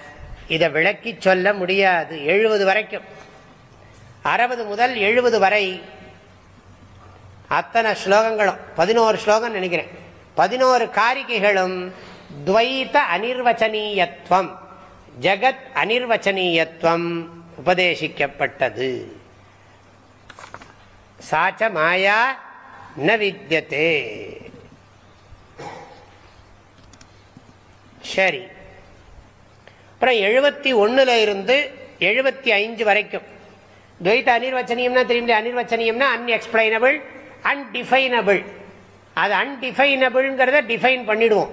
இதை விளக்கி சொல்ல முடியாது. எழுபது வரைக்கும். அறுபது முதல் எழுபது வரை அத்தனை ஸ்லோகங்களும் பதினோரு ஸ்லோகம் நினைக்கிறேன். பதினோரு காரிகைகளும் துவைத்த அனிர்வச்சனீயத்துவம் ஜெகத் அனிர்வச்சனீயத்துவம் உபதேசிக்கப்பட்டது. சாச்ச மாயா ந வித்தியதே சரி. அப்புறம் எழுபத்தி ஒன்னுல இருந்து எழுபத்தி ஐந்து வரைக்கும். துவைத்த அனிர்வச்சனியம்னா தெரியும் அனிர்வச்சனியம்னா அன்எக்ஸ்பிளைனபிள் அன்டிஃபைனபிள் அது அன்டிஃபைனபிள்ங்கிறத டிஃபைன் பண்ணிடுவோம்.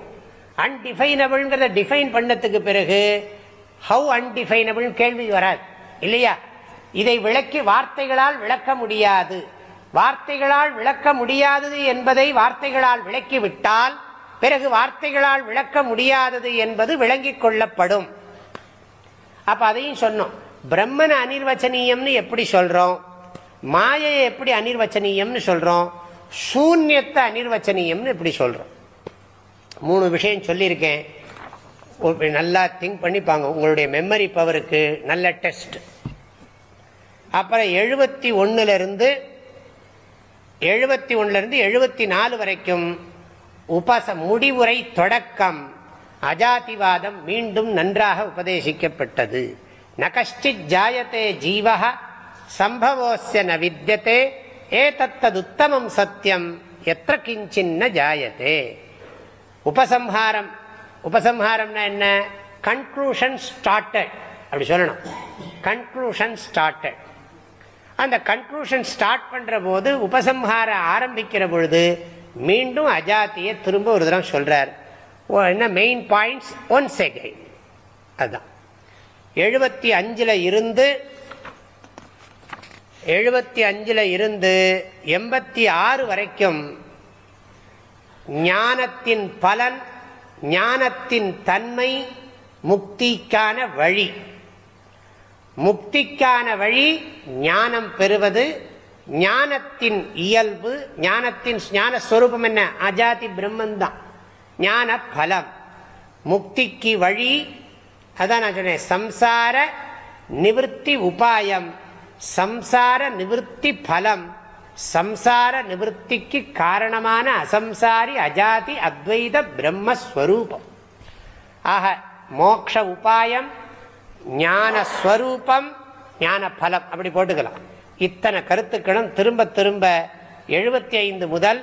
அன்டிஃபைனபிள்ங்கிறத டிஃபைன் பண்ணதுக்கு பிறகு ஹவு அன்டிஃபைனபிள் கேள்வி வராது. இல்லையா? இதை விளக்கி வார்த்தைகளால் விளக்க முடியாது. வார்த்தைகளால் விளக்க முடியாதது என்பதை வார்த்தைகளால் விளக்கிவிட்டால் பிறகு வார்த்தைகளால் விளக்க முடியாதது என்பது விளங்கிக் கொள்ளப்படும். அப்ப அதையும் சொன்னோம். பிரம்மனை அனிர்வச்சனீயம்னு எப்படி சொல்றோம்? மாயையை எப்படி அனிர்வச்சனீயம்னு சொல்றோம்? சூன்யத்தை அனிர்வச்சனீயம்னு எப்படி சொல்றோம். மூணு விஷயம் சொல்லியிருக்கேன். நல்லா திங்க் பண்ணிப்பாங்க உங்களுடைய மெமரி பவருக்கு நல்ல டெஸ்ட் அப்புறம் எழுபத்தி ஒன்னுலேருந்து எழுபத்தி ஒன்னுலேருந்து எழுபத்தி நாலு வரைக்கும் உபச முடிவுரை தொடக்கம். அஜாதிவாதம் மீண்டும் நன்றாக உபதேசிக்கப்பட்டது. நகஷ்டித் ஜாயத்தே ஜீவக சம்பவோசிய ந வித்தியதே ஏதத்ததுத்தமம் சத்தியம் எத்த கிஞ்சின்ன ஜாயத்தே உபசம்ஹாரம். உபசம்ஹாரம்னா என்ன? கன்க்ளூஷன் ஸ்டார்டட் அப்படி சொல்லணும். கன்க்ளூஷன் ஸ்டார்டட் அந்த கன்க்ளூஷன் ஸ்டார்ட் பண்ற போது உபசம்ஹார ஆரம்பிக்கிற பொழுது மீண்டும் அஜாத்திய திரும்ப ஒரு தரம் சொல்றார். என்ன மெயின் பாயிண்ட்ஸ் ஒன் செகண்ட் அதுதான் எழுபத்தி அஞ்சில் இருந்து எழுபத்தி அஞ்சில் இருந்து எண்பத்தி ஆறு வரைக்கும் ஞானத்தின் பலன் ஞானத்தின் தன்மை முக்திக்கான வழி. முக்திக்கான வழி ஞானம் பெறுவது ஞானத்தின் இயல்பு ஞானத்தின் ஞான ஸ்வரூபம் என்ன? அஜாதி பிரம்மந்தான். ஞான பலம் முக்திக்கு வழி அதான் நான் சொன்னேன் சம்சார நிவர்த்தி உபாயம். சம்சார நிவர்த்தி பலம். சம்சார நிவர்த்திக்கு காரணமான அசம்சாரி அஜாதி அத்வைத பிரம்மஸ்வரூபம். ஆக மோக்ஷ உபாயம் ஞானஸ்வரூபம் ஞான பலம் அப்படி போட்டுக்கலாம். இத்தனை கருத்துக்களும் திரும்ப திரும்ப எழுபத்தி ஐந்து முதல்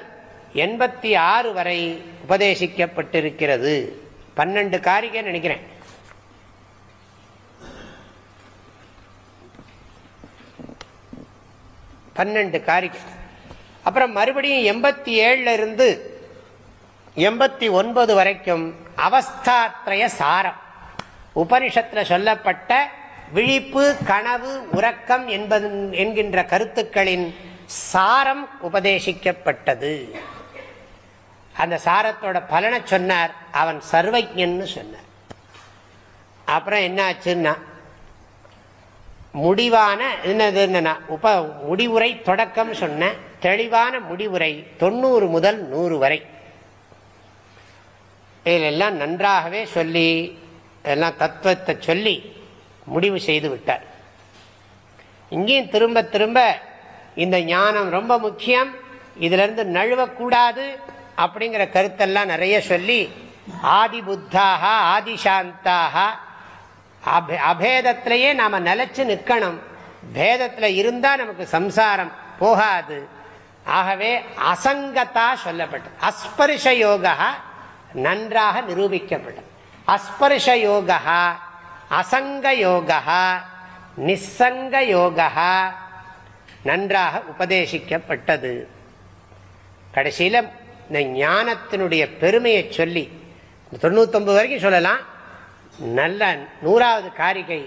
எண்பத்தி ஆறு வரை உபதேசிக்கப்பட்டிருக்கிறது. பன்னெண்டு காரிகை நினைக்கிறேன். பன்னெண்டு காரிகை. அப்புறம் மறுபடியும் எண்பத்தி ஏழுல இருந்து எண்பத்தி ஒன்பது வரைக்கும் அவஸ்தாத்ரய சாரம். உபனிஷத்துல சொல்லப்பட்ட விழிப்பு கனவு உறக்கம் என்பது என்கின்ற கருத்துக்களின் சாரம் உபதேசிக்கப்பட்டது. அந்த சாரத்தோட பலனை சொன்னார். அவன் சர்வஜன்னு சொன்னார். அப்புறம் என்ன ஆச்சுன்னா முடிவான என்னது என்னன்னா உப முடிவுரை தொடக்கம் சொன்ன தெளிவான முடிவுரை தொண்ணூறு முதல் நூறு வரை. இதிலெல்லாம் நன்றாகவே சொல்லி எல்லாம் தத்துவத்தை சொல்லி முடிவு செய்து விட்டார். இங்கேயும் திரும்ப திரும்ப இந்த ஞானம் ரொம்ப முக்கியம். இதுல இருந்து நழுவக்கூடாது. அப்படிங்கிற கருத்தெல்லாம் நிறைய சொல்லி ஆதி புத்தாக ஆதிசாந்தாக. அபே- அபேதத்திலேயே நாம நிலைச்சு நிற்கணும். பேதத்தில் இருந்தா நமக்கு சம்சாரம் போகாது. ஆகவே அசங்கத்தா சொல்லப்பட்டது. அஸ்பர்ஷ யோகா நன்றாக நிரூபிக்கப்பட்டது. அஸ்பர்ஷ யோகா அசங்க யோகா நிசங்க யோகா நன்றாக உபதேசிக்கப்பட்டது. கடைசியில இந்த ஞானத்தினுடைய பெருமையை சொல்லி தொண்ணூத்தொன்பது வரைக்கும் சொல்லலாம் நல்ல நூறாவது காரிகை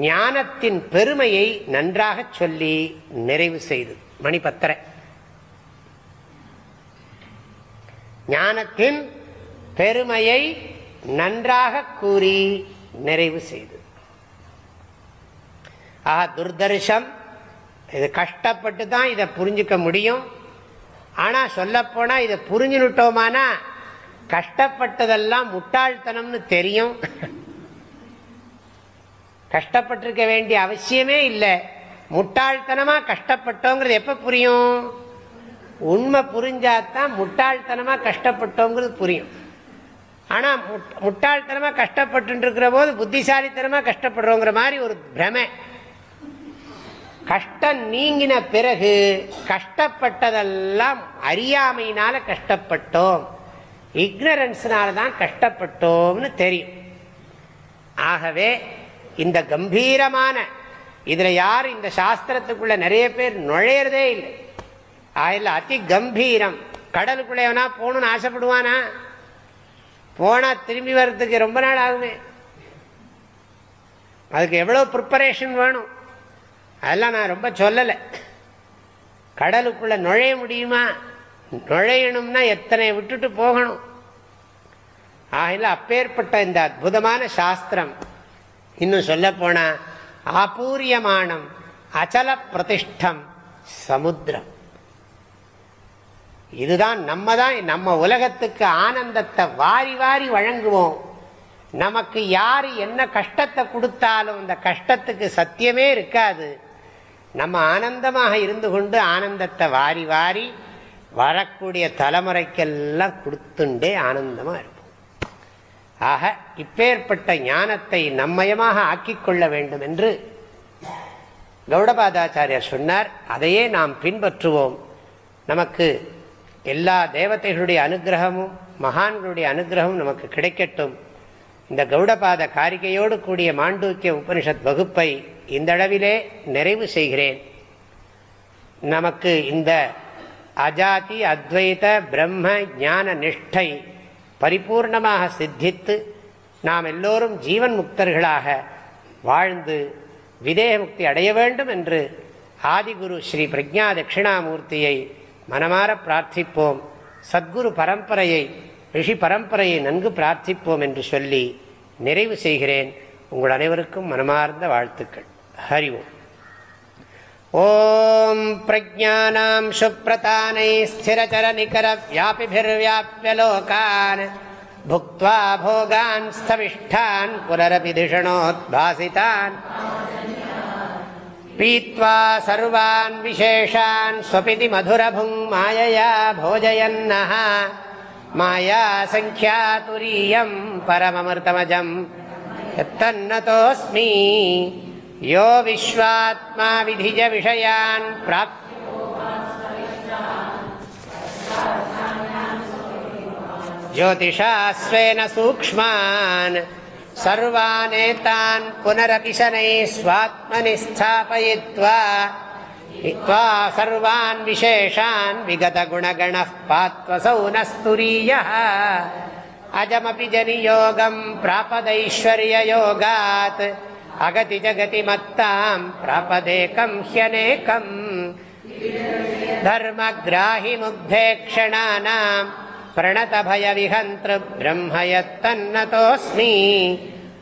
ஞானத்தின் பெருமையை நன்றாக சொல்லி நிறைவு செய்து மணி பத்தரை ஞானத்தின் பெருமையை நன்றாக கூறி நிறைவு செய்து ஆஹா துர்தர்ஷம் இது கஷ்டப்பட்டு தான் இதை புரிஞ்சுக்க முடியும். ஆனா சொல்லப்போனால் இதை புரிஞ்சுனுட்டோமானா கஷ்டப்பட்டதெல்லாம் முட்டாள்தனம்னு தெரியும். கஷ்டப்பட்டிருக்க வேண்டிய அவசியமே இல்லை. முட்டாள்தனமா கஷ்டப்பட்டோங்கிறது எப்ப புரியும்? உண்மை புரிஞ்சாதான் முட்டாள்தனமா கஷ்டப்பட்டோங்கிறது புரியும். ஆனா முட்- முட்டாள்தனமா கஷ்டப்பட்டு இருக்கிற போது புத்திசாலித்தனமா கஷ்டப்படுறோங்கிற மாதிரி ஒரு பிரமை. கஷ்டம் நீங்கின பிறகு கஷ்டப்பட்டதெல்லாம் அறியாமையினால கஷ்டப்பட்டோம். இக்னரன்ஸ்னால தான் கஷ்டப்பட்டோம்னு தெரியும். ஆகவே இந்த கம்பீரமான இதுல யார் இந்த சாஸ்திரத்துக்குள்ள நிறைய பேர் நுழையிறதே இல்லை. அதில் அதி கம்பீரம். கடலுக்குள்ளே எவனா போகணும்னு ஆசைப்படுவானா? போனா திரும்பி வர்றதுக்கு ரொம்ப நாள் ஆகுமே. அதுக்கு எவ்வளோ ப்ரிப்பரேஷன் வேணும்? அதெல்லாம் நான் ரொம்ப சொல்லலை. கடலுக்குள்ள நுழைய முடியுமா? நுழையணும்னா எத்தனை விட்டுட்டு போகணும்? ஆகில அப்பேற்பட்ட இந்த அற்புதமான சாஸ்திரம் இன்னும் சொல்ல போனா ஆபூரியமானம் அச்சல பிரதிஷ்டம் சமுத்திரம். இதுதான் நம்ம தான் நம்ம உலகத்துக்கு ஆனந்தத்தை வாரி வாரி வழங்குவோம். நமக்கு யாரு என்ன கஷ்டத்தை கொடுத்தாலும் அந்த கஷ்டத்துக்கு சத்தியமே இருக்காது. நம்ம ஆனந்தமாக இருந்து கொண்டு ஆனந்தத்தை வாரி வாரி வரக்கூடிய தலைமுறைக்கெல்லாம் கொடுத்துண்டே ஆனந்தமாக இருப்போம். ஆக இப்பேற்பட்ட ஞானத்தை நம்மயமாக ஆக்கிக்கொள்ள வேண்டும் என்று கௌடபாதாச்சாரியர் சொன்னார். அதையே நாம் பின்பற்றுவோம். நமக்கு எல்லா தேவதைகளுடைய அனுகிரகமும் மகான்களுடைய அனுகிரகமும் நமக்கு கிடைக்கட்டும். இந்த கௌடபாத காரிகையோடு கூடிய மாண்டூக்கிய உபனிஷத் வகுப்பை இந்த அளவிலே நிறைவு செய்கிறேன். நமக்கு இந்த அஜாதி அத்வைத பிரம்ம ஞான நிஷ்டை பரிபூர்ணமாக சித்தித்து நாம் எல்லோரும் ஜீவன் முக்தர்களாக வாழ்ந்து விதேகமுக்தி அடைய வேண்டும் என்று ஆதிகுரு ஸ்ரீ பிரஜா தட்சிணாமூர்த்தியை மனமாற பிரார்த்திப்போம். சத்குரு பரம்பரையை ரிஷி பரம்பரையை நன்கு பிரார்த்திப்போம் என்று சொல்லி நிறைவு செய்கிறேன் உங்கள் அனைவருக்கும் மனமார்ந்த வாழ்த்துக்கள் ஹரி ஓம் ஓம் பிரஜானாம் சுப்ரதானை ஸ்திரச்சர நிகர வியாபிபிர்வியாபிய லோகான் भुक्त्वा भोगान् स्थविष्ठान् पुनरपि धिषणोद्भासितान् पीत्वा सर्वान् विशेषान् स्वपिति मधुरभुङ् मायया भोजयन्नः माया सङ्ख्यातुरीयम् परममृतमजम् यत्तन्नतोऽस्मि यो विश्वात्मा विधिज विषयान् प्राप् ज्योतिषा स्वेन सूक्ष्मान् सर्वानेतान् पुनरपि शनैः स्वात्मनि स्थापयित्वा सर्वान् विशेषान् विगतगुणगणः पात्वसौ न स्तुरीयः अजमपि जनियोगम् प्रापदैश्वर्ययोगात् अगति जगतिमत्ताम् प्रापदेकम् ह्यनेकम् धर्मग्राहि मुग्धे क्षणानाम् प्रणतभयविहन्तृ ब्रह्म यत्तन्नतोऽस्मि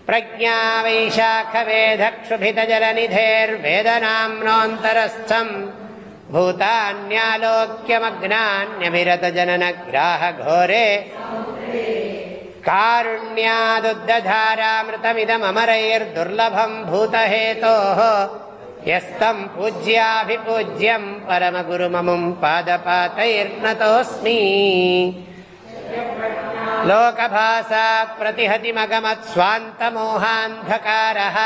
प्रज्ञा वैशाखवेधक्षुभितजलनिधेर्वेदनाम्नोऽन्तरस्थम् भूतान्यालोक्यमग्नान्यभिरतजननग्राहघोरे कारुण्यादुद्धधारामृतमिदमरैर्दुर्लभम् भूतहेतोः यस्तम् पूज्याभिपूज्यम् परमगुरुममुम् पादपातैर्नतोऽस्मि लोकभासा प्रतिहतिमगमत्स्वान्तमोहान्धकारः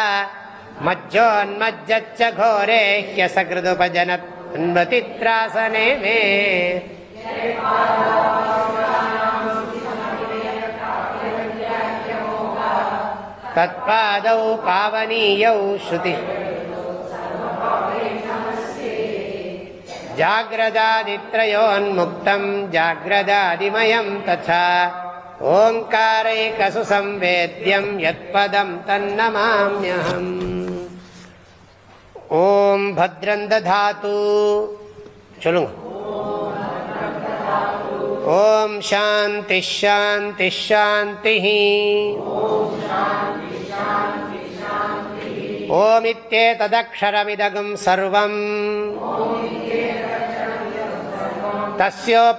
मज्जोन्मज्जच्च घोरे ह्यसकृदुपजनन्वतित्रासने मे तत्पादौ पावनीयौ श्रुति जाग्रदादित्रयोन्मुक्तम् जाग्रदादिमयम् तथा। ओङ्कारैकसु संवेद्यम् यत्पदम् तन्नमाम्यहम्। ॐ भद्रम् दधातु चलु ॐ शान्तिः शान्तिः शान्तिः। ஷாந்தி ஓமித்தேததக்ஷரமிதகும் சர்வம்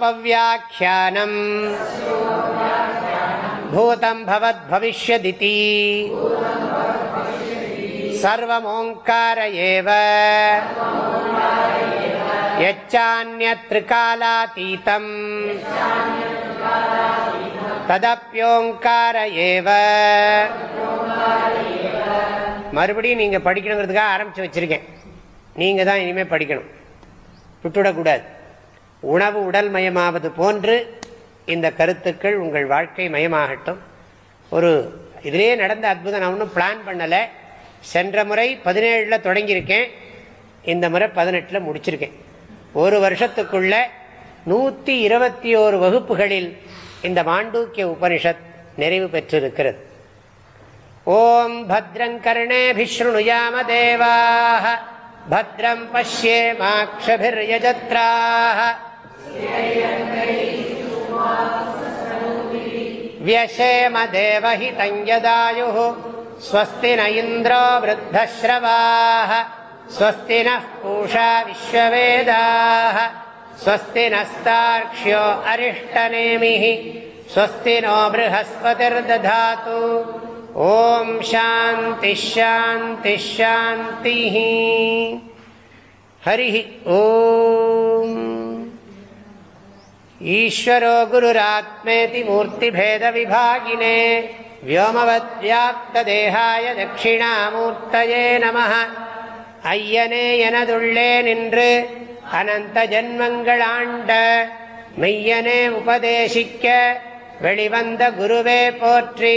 तस्योपव्याख्यानम् भूतम् भवद्भविष्यदिति सर्वमोङ्कार एव यच्चान्यत्रिकालातीतम् ததப்பியோங்கார ஏவ மறுபடியும் நீங்க படிக்கணுங்கிறதுக்காக ஆரம்பிச்சு வச்சிருக்கேன். நீங்கள் தான் இனிமேல் படிக்கணும். விட்டுவிடக்கூடாது. உணவு உடல் மயமாவது போன்று இந்த கருத்துக்கள் உங்கள் வாழ்க்கை மயமாகட்டும். ஒரு இதிலே நடந்த அற்புதம் நான் ஒன்றும் பிளான் பண்ணலை. சென்ற முறை பதினேழில் தொடங்கியிருக்கேன். இந்த முறை பதினெட்டில் முடிச்சிருக்கேன். ஒரு வருஷத்துக்குள்ள நூற்றி இருபத்தி ஓரு வகுப்புகளில் இந்த மாண்டூக்கிய உபனிஷத் நிறைவு பெற்றிருக்கிறது. ॐ भद्रम् कर्णेऽभिशृणुयाम देवाः भद्रम् पश्येमाक्षभिर्यजत्राः व्यशेम देवहितम् यदायुः स्वस्ति न इन्द्रो वृद्धश्रवाः स्वस्ति नः पूषा विश्ववेदाः स्वस्ति नस्तार्क्ष्यो अरिष्टनेमिः स्वस्ति नो बृहस्पतिर्दधातु ॐ शान्तिश्शान्तिश्शान्तिः हरिः ॐ ईश्वरो गुरुरात्मेति मूर्तिभेदविभागिने व्योमवद्व्याप्तदेहाय दक्षिणामूर्तये नमः ஐயனே எனதுள்ளே நின்று அனந்த ஜன்மங்களாண்ட மெய்யனே உபதேசிக்க வெளிவந்த குருவே போற்றி